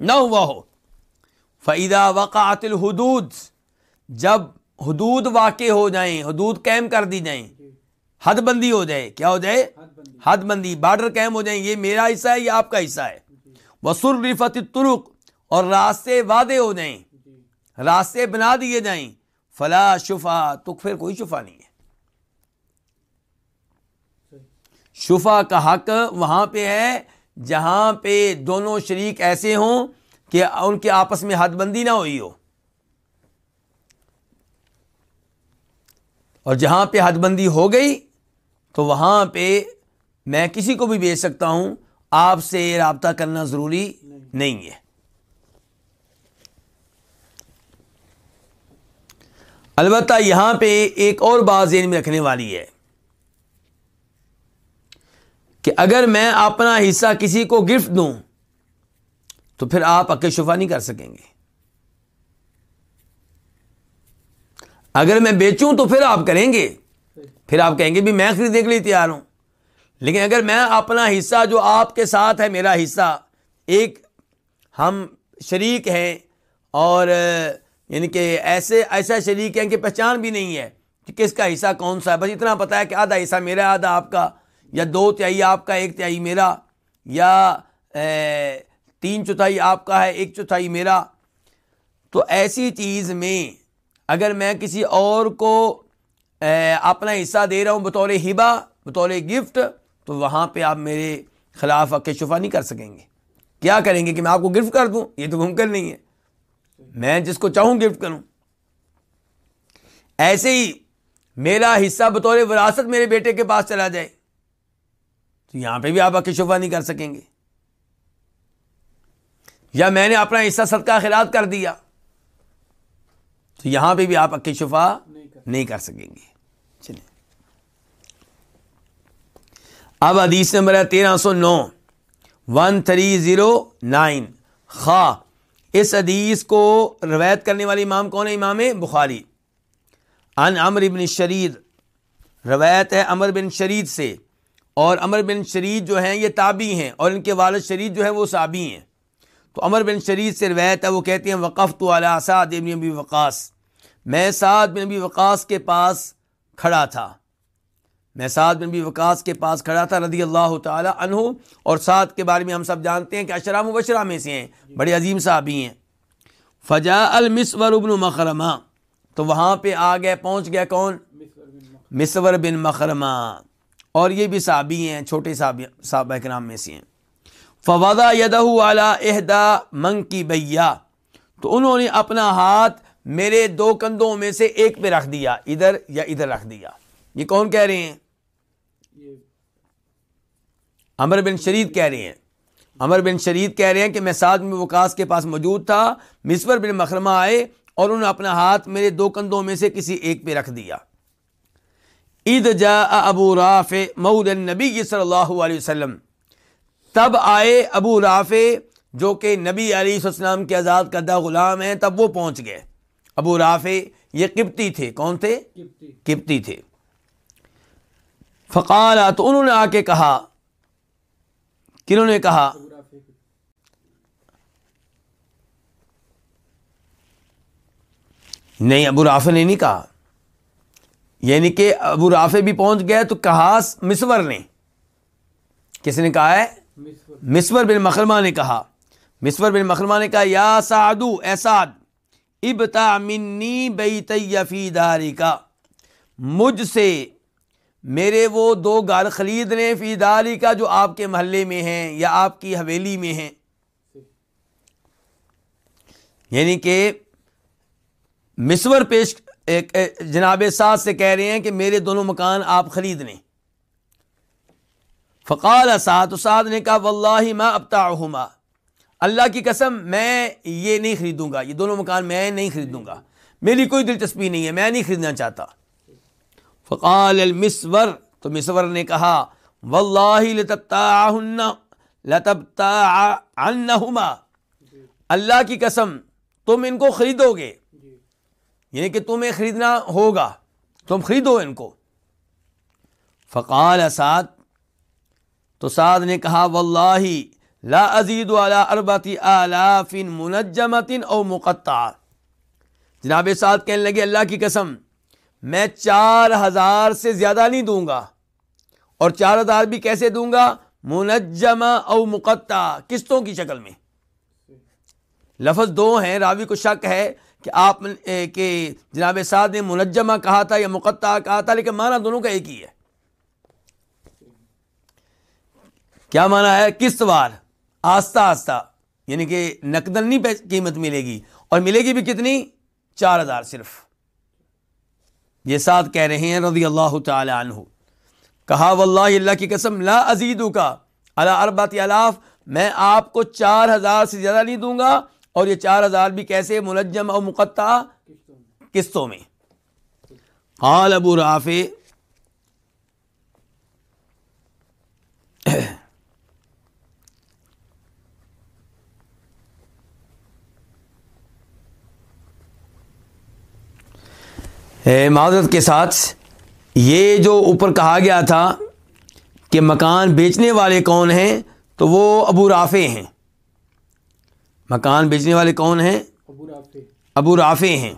[SPEAKER 1] نہ ہوا ہو۔ فعیدہ وقعت الحدود، جب حدود واقع ہو جائیں، حدود قائم کر دی جائیں، حد بندی ہو جائے، کیا ہو جائے؟
[SPEAKER 2] حد بندی۔
[SPEAKER 1] حد بندی بارڈر قائم ہو جائیں، یہ میرا حصہ ہے، یہ آپ کا حصہ ہے۔ وسر رفت ترک اور راستے وعدے ہو جائیں
[SPEAKER 2] جی۔
[SPEAKER 1] راستے بنا دیے جائیں فلا شفا تو پھر کوئی شفا نہیں ہے۔ شفا کا حق وہاں پہ ہے جہاں پہ دونوں شریک ایسے ہوں کہ ان کے آپس میں حد بندی نہ ہوئی ہو۔ اور جہاں پہ حد بندی ہو گئی تو وہاں پہ میں کسی کو بھی بیچ سکتا ہوں آپ سے رابطہ کرنا ضروری
[SPEAKER 2] نہیں
[SPEAKER 1] ہے۔ البتہ یہاں پہ ایک اور بات ذہن میں رکھنے والی ہے کہ اگر میں اپنا حصہ کسی کو گفٹ دوں تو پھر آپ عقل شفا نہیں کر سکیں گے۔ اگر میں بیچوں تو پھر آپ کریں گے۔ پھر آپ کہیں گے بھی میں خریدنے کے لیے تیار ہوں۔ لیکن اگر میں اپنا حصہ جو آپ کے ساتھ ہے میرا حصہ، ایک ہم شریک ہیں اور یعنی کہ ایسے ایسا شریک ہیں کہ پہچان بھی نہیں ہے کہ کس کا حصہ کون سا ہے۔ بس اتنا پتا ہے کہ آدھا حصہ میرا، آدھا آپ کا، یا دو تہائی آپ کا، ایک تہائی میرا، یا تین چوتھائی آپ کا ہے، ایک چوتھائی میرا۔ تو ایسی چیز میں اگر میں کسی اور کو اپنا حصہ دے رہا ہوں بطور ہبا بطور گفٹ، تو وہاں پہ آپ میرے خلاف حق شفا نہیں کر سکیں گے۔ کیا کریں گے کہ میں آپ کو گفٹ کر دوں؟ یہ تو ممکن نہیں ہے۔ میں جس کو چاہوں گفٹ کروں۔ ایسے ہی میرا حصہ بطور وراثت میرے بیٹے کے پاس چلا جائے۔ تو یہاں پہ بھی آپ حق شفا نہیں کر سکیں گے۔ یا میں نے اپنا حصہ صدقہ خیرات کر دیا۔ تو یہاں پہ بھی آپ حق شفا
[SPEAKER 2] نہیں کر
[SPEAKER 1] سکیں گے۔ چلیں۔ اب حدیث نمبر ہے تیرہ سو نو۔ One three zero nine. خا۔ اس حدیث کو روایت کرنے والی امام کون ہے؟ امام بخاری۔ ان عمر ابن شرید روایت ہے امر بن شرید سے۔ اور امر بن شرید جو ہیں، یہ تابی ہیں اور ان کے والد شرید جو ہیں، وہ صابی ہیں۔ تو امر بن شرید سے روایت ہے، وہ کہتے ہیں وقف تو اعلیٰ سعد ابن ابی وقاص۔ میں سعد بن ابی وقاص کے پاس کھڑا تھا۔ میں سعد بن ابی وقاص کے پاس کھڑا تھا رضی اللہ تعالیٰ عنہ اور سعد کے بارے میں ہم سب جانتے ہیں کہ اشرام و میں سے ہیں، بڑے عظیم صحابی ہیں۔ فجا المسور ابن مخرمہ، تو وہاں پہ آ گئے، پہنچ گیا کون؟ مسور بن مخرمہ۔ اور یہ بھی صحابی ہیں، چھوٹے صحابہ کرام میں سے ہیں۔ فوضا یدہ والا عہدہ منگ کی بیا تو انہوں نے اپنا ہاتھ میرے دو کندھوں میں سے ایک پہ رکھ دیا، ادھر یا ادھر رکھ دیا۔ یہ کون کہہ رہے ہیں؟ امر بن شرید کہہ رہے ہیں۔ امر بن شرید کہہ رہے ہیں کہ میں سعد میں وکاس کے پاس موجود تھا مصور بن مخرمہ آئے اور انہوں نے اپنا ہاتھ میرے دو کندھوں میں سے کسی ایک پہ رکھ دیا۔ عید جا ابو راف مود نبی صلی اللہ علیہ وسلم۔ تب آئے ابو رافع جو کہ نبی علیہ السلام کے آزاد کردہ غلام ہیں تب وہ پہنچ گئے۔ ابو رافع یہ قبطی تھے۔ کون تھے؟ قبطی تھے۔ فقال تو انہوں نے آ کے کہا، کنہوں نے کہا؟ نہیں، ابو رافع نے نہیں کہا۔ یعنی کہ ابو رافع بھی پہنچ گئے تو کہا مسور نے۔ کس نے کہا ہے؟ مسور بن مخرمہ نے کہا۔ مسور بن مخرمہ نے کہا، یا سعدو، اے سعد ابتا منی بیتی فی داری کا مجھ سے میرے وہ دو گال خرید لیں فی داری کا جو آپ کے محلے میں ہیں یا آپ کی حویلی میں ہیں۔ یعنی کہ مسور پیش جناب ساز سے کہہ رہے ہیں کہ میرے دونوں مکان آپ خرید لیں فقال اساد اساد نے کہا، واللہ ما ابتاعہما۔ اللہ کی قسم، میں یہ نہیں خریدوں گا۔ یہ دونوں مکان میں نہیں خریدوں گا۔ میری کوئی دلچسپی نہیں ہے، میں نہیں خریدنا چاہتا۔ فقال المسور، تو مسور نے کہا، واللہ لتبتاعہن، لتبتاعنہما۔ اللہ کی قسم، تم ان کو خریدو گے۔ یعنی کہ تمہیں خریدنا ہوگا۔ تم خریدو ان کو۔ فقال اساد تو سعد نے کہا، واللہ لا ازید علی اربتی آلاف منجمت او مقطع۔ جناب سعد کہنے لگے، اللہ کی قسم میں چار ہزار سے زیادہ نہیں دوں گا۔ اور چار ہزار بھی کیسے دوں گا؟ منجمہ او مقطع، قسطوں کی شکل میں۔ لفظ دو ہیں، راوی کو شک ہے کہ آپ کہ جناب سعد نے منجمہ کہا تھا یا مقطع کہا تھا، لیکن معنی دونوں کا ایک ہی ہے۔ کیا مانا ہے؟ قسط وار، آستہ آستہ یعنی کہ نقدن نہیں قیمت ملے گی۔ اور ملے گی بھی کتنی؟ چار ہزار صرف۔ یہ ساتھ کہہ رہے ہیں رضی اللہ تعالی عنہ۔ کہا، واللہ اللہ کی قسم، لا ازیدو کا اللہ اربات الاف، میں آپ کو چار ہزار سے زیادہ نہیں دوں گا۔ اور یہ چار ہزار بھی کیسے منجم اور مقطع؟ قسطوں میں۔ قال ابو رافع معذرت کے ساتھ یہ جو اوپر کہا گیا تھا کہ مکان بیچنے والے کون ہیں تو وہ ابو رافع ہیں۔ مکان بیچنے والے کون ہیں؟ ابو رافع۔ ہیں۔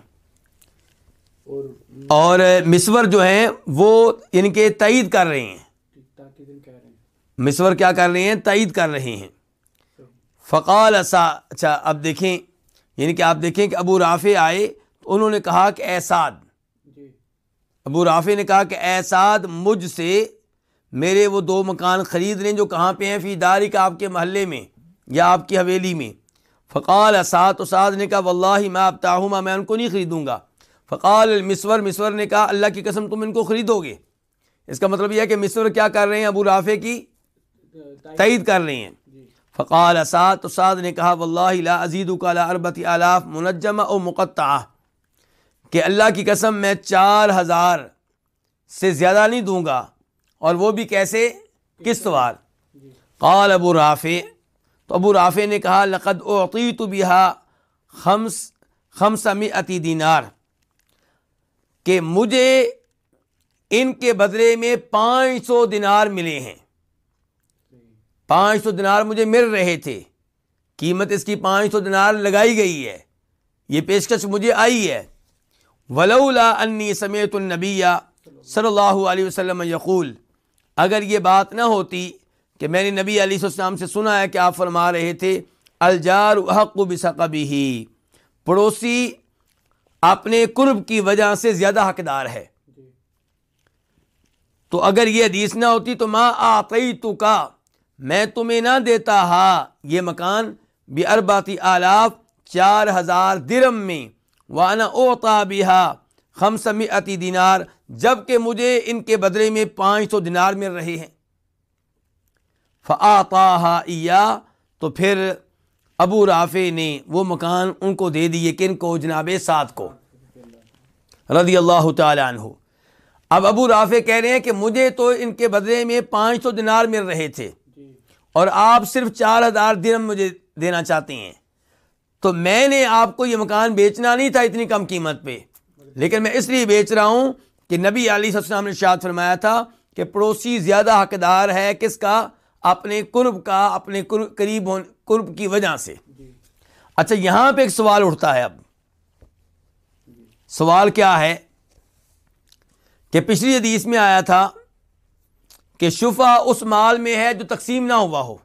[SPEAKER 1] اور مسور جو ہیں وہ ان کے تعید کر رہے ہیں۔ مسور کیا کر رہے ہیں؟ تعید کر رہے ہیں۔ فقال اسا اچھا اب دیکھیں یعنی کہ آپ دیکھیں کہ ابو رافع آئے تو انہوں نے کہا کہ احساد ابو رافع نے کہا کہ احساد مجھ سے میرے وہ دو مکان خرید لیں جو کہاں پہ ہیں؟ فی داری کا آپ کے محلے میں یا آپ کی حویلی میں۔ فقال اساد اساد نے کہا، واللہ میں اب تاہما میں ان کو نہیں خریدوں گا۔ فقال المسور مسور نے کہا، اللہ کی قسم تم ان کو خریدو گے۔ اس کا مطلب یہ ہے کہ مسور کیا کر رہے ہیں؟ ابو رافع کی تعید کر رہے ہیں۔ فقال اساد اساد نے کہا، واللہ لا ازید کا لا اربت الاف منجمہ او مقطع کہ اللہ کی قسم میں چار ہزار سے زیادہ نہیں دوں گا اور وہ بھی کیسے؟ قسط وار قال ابو رافع، تو ابو رافع نے کہا، لقد اعطیت بها خمس خمس مئتی دینار، کہ مجھے ان کے بدلے میں پانچ سو دینار ملے ہیں۔ پانچ سو دینار مجھے مل رہے تھے۔ قیمت اس کی پانچ سو دینار لگائی گئی ہے۔ یہ پیشکش مجھے آئی ہے۔ ولولا انی سمیت النبیہ صلی اللہ علیہ وسلم یقول، اگر یہ بات نہ ہوتی کہ میں نے نبی علیہ السلام سے سنا ہے کہ آپ فرما رہے تھے، الجار حق بسقبی ہی پڑوسی اپنے قرب کی وجہ سے زیادہ حقدار ہے۔ تو اگر یہ حدیث نہ ہوتی تو ماں آتی تو کا میں تمہیں نہ دیتا ہا، یہ مکان بھی ارباتی آلاف چار ہزار درم میں۔ وانا اوتا بہا خم سمی اتی دینار جبکہ مجھے ان کے بدلے میں پانچ سو دینار مل رہے ہیں۔ فعطا تو پھر ابو رافع نے وہ مکان ان کو دے دیے کن کو جناب سات کو۔ رضی اللہ تعالیٰ عنہ۔ اب ابو رافع کہہ رہے ہیں کہ مجھے تو ان کے بدلے میں پانچ سو دینار مل رہے تھے۔ اور آپ صرف چار ہزار درم مجھے دینا چاہتے ہیں۔ تو میں نے آپ کو یہ مکان بیچنا نہیں تھا اتنی کم قیمت پہ۔ لیکن میں اس لیے بیچ رہا ہوں کہ نبی علی السلام نے شاد فرمایا تھا کہ پڑوسی زیادہ حقدار ہے کس کا؟ اپنے قرب کا، اپنے قریب قرب کی وجہ سے۔ اچھا یہاں پہ ایک سوال اٹھتا ہے اب۔ سوال کیا ہے؟ کہ پچھلی حدیث میں آیا تھا کہ شفا اس مال میں ہے جو تقسیم نہ ہوا ہو۔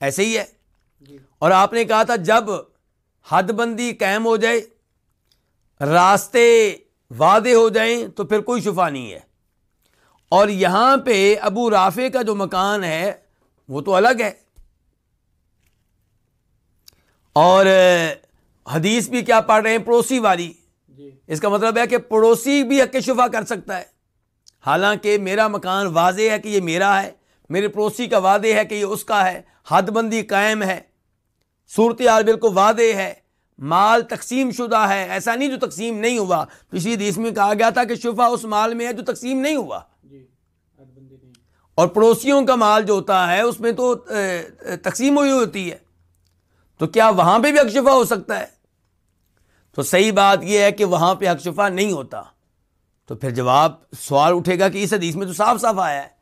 [SPEAKER 1] ایسے ہی ہے۔ اور آپ نے کہا تھا جب حد بندی قائم ہو جائے راستے وعدے ہو جائیں تو پھر کوئی شفا نہیں ہے۔ اور یہاں پہ ابو رافع کا جو مکان ہے وہ تو الگ ہے۔ اور حدیث بھی کیا پڑھ رہے ہیں پڑوسی والی۔ جی۔ اس کا مطلب ہے کہ پڑوسی بھی حق شفا کر سکتا ہے۔ حالانکہ میرا مکان واضح ہے کہ یہ میرا ہے میرے پڑوسی کا وعدے ہے کہ یہ اس کا ہے۔ حد بندی قائم ہے۔ صورتحال بالکل واضح ہے مال تقسیم شدہ ہے ایسا نہیں جو تقسیم نہیں ہوا۔ پچھلی دیش میں کہا گیا تھا کہ شفا اس مال میں ہے جو تقسیم نہیں ہوا۔ جی اور پڑوسیوں کا مال جو ہوتا ہے اس میں تو تقسیم ہوئی ہوتی ہے۔ تو کیا وہاں پہ بھی اکشفا ہو سکتا ہے؟ تو صحیح بات یہ ہے کہ وہاں پہ اکشفا نہیں ہوتا۔ تو پھر جواب سوال اٹھے گا کہ اس حدیث میں تو صاف صاف آیا ہے۔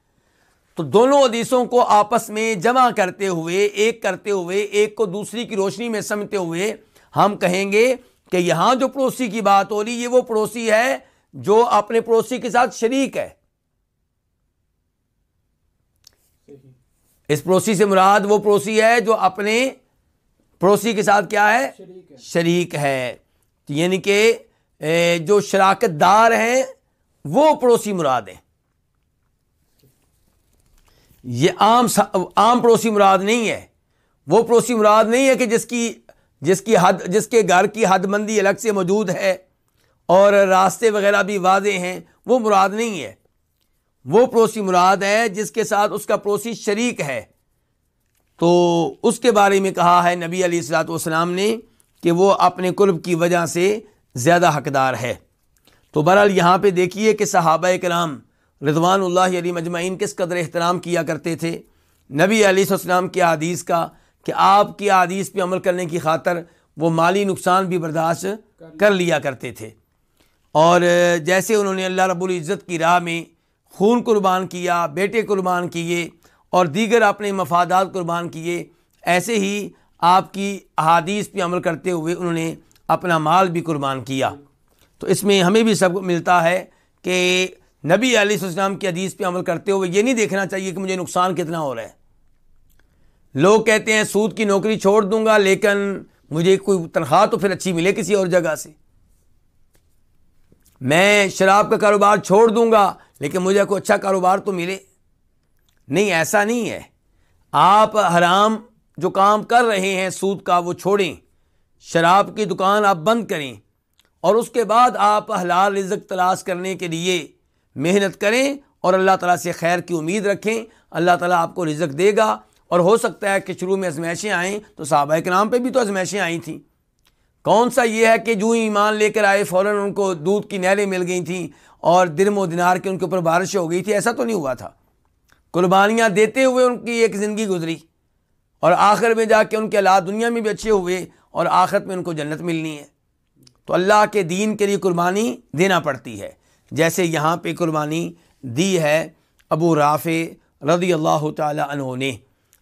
[SPEAKER 1] تو دونوں حدیثوں کو آپس میں جمع کرتے ہوئے ایک کرتے ہوئے ایک کو دوسری کی روشنی میں سمجھتے ہوئے ہم کہیں گے کہ یہاں جو پڑوسی کی بات ہو رہی یہ وہ پڑوسی ہے جو اپنے پڑوسی کے ساتھ شریک ہے۔ اس پڑوسی سے مراد وہ پڑوسی ہے جو اپنے پڑوسی کے ساتھ کیا ہے؟ شریک ہے۔ یعنی کہ جو شراکت دار ہیں وہ پڑوسی مراد ہیں۔ یہ عام عام پڑوسی مراد نہیں ہے۔ وہ پڑوسی مراد نہیں ہے کہ جس کی جس کی حد جس کے گھر کی حد مندی الگ سے موجود ہے اور راستے وغیرہ بھی واضح ہیں، وہ مراد نہیں ہے۔ وہ پڑوسی مراد ہے جس کے ساتھ اس کا پڑوسی شریک ہے۔ تو اس کے بارے میں کہا ہے نبی علیہ السلاۃ والسلام نے کہ وہ اپنے قلب کی وجہ سے زیادہ حقدار ہے۔ تو بہرحال یہاں پہ دیکھیے کہ صحابہ کرام رضوان اللہ علی مجمعین کس قدر احترام کیا کرتے تھے؟ نبی علیہ السلام کی حدیث کا کہ آپ کی حدیث پہ عمل کرنے کی خاطر وہ مالی نقصان بھی برداشت کر لیا کرتے تھے۔ اور جیسے انہوں نے اللہ رب العزت کی راہ میں خون قربان کیا، بیٹے قربان کیے اور دیگر اپنے مفادات قربان کیے، ایسے ہی آپ کی احادیث پہ عمل کرتے ہوئے انہوں نے اپنا مال بھی قربان کیا۔ تو اس میں ہمیں بھی سب ملتا ہے کہ نبی علیہ السلام کی حدیث پہ عمل کرتے ہوئے یہ نہیں دیکھنا چاہیے کہ مجھے نقصان کتنا ہو رہا ہے۔ لوگ کہتے ہیں، سود کی نوکری چھوڑ دوں گا، لیکن مجھے کوئی تنخواہ تو پھر اچھی ملے کسی اور جگہ سے۔ میں شراب کا کاروبار چھوڑ دوں گا، لیکن مجھے کوئی اچھا کاروبار تو ملے۔ نہیں، ایسا نہیں ہے۔ آپ حرام جو کام کر رہے ہیں سود کا، وہ چھوڑیں۔ شراب کی دکان آپ بند کریں۔ اور اس کے بعد آپ حلال رزق تلاش کرنے کے لیے محنت کریں اور اللہ تعالیٰ سے خیر کی امید رکھیں۔ اللہ تعالیٰ آپ کو رزق دے گا۔ اور ہو سکتا ہے کہ شروع میں ازمائشیں آئیں تو صحابہ کے نام پہ بھی تو ازمائشیں آئی تھیں۔ کون سا یہ ہے کہ جو ایمان لے کر آئے فوراً ان کو دودھ کی نہریں مل گئی تھیں اور درم و دنار کے ان کے اوپر بارش ہو گئی تھی، ایسا تو نہیں ہوا تھا۔ قربانیاں دیتے ہوئے ان کی ایک زندگی گزری اور آخر میں جا کے ان کے حالات دنیا میں بھی اچھے ہوئے اور آخرت میں ان کو جنت ملنی ہے۔ تو اللہ کے دین کے لیے قربانی دینا پڑتی ہے۔ جیسے یہاں پہ قربانی دی ہے ابو رافع رضی اللہ تعالیٰ عنہ نے۔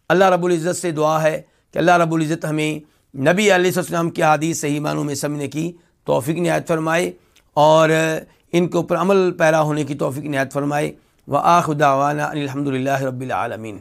[SPEAKER 1] اللہ رب العزت سے دعا ہے کہ اللہ رب العزت ہمیں نبی علیہ السلام کی حادیث صحیح معنوں میں سمجھنے کی توفیق نہایت فرمائے اور ان کے اوپر عمل پیرا ہونے کی توفیق نہایت فرمائے۔ و آخ دعوانا الحمد للہ رب العالمین۔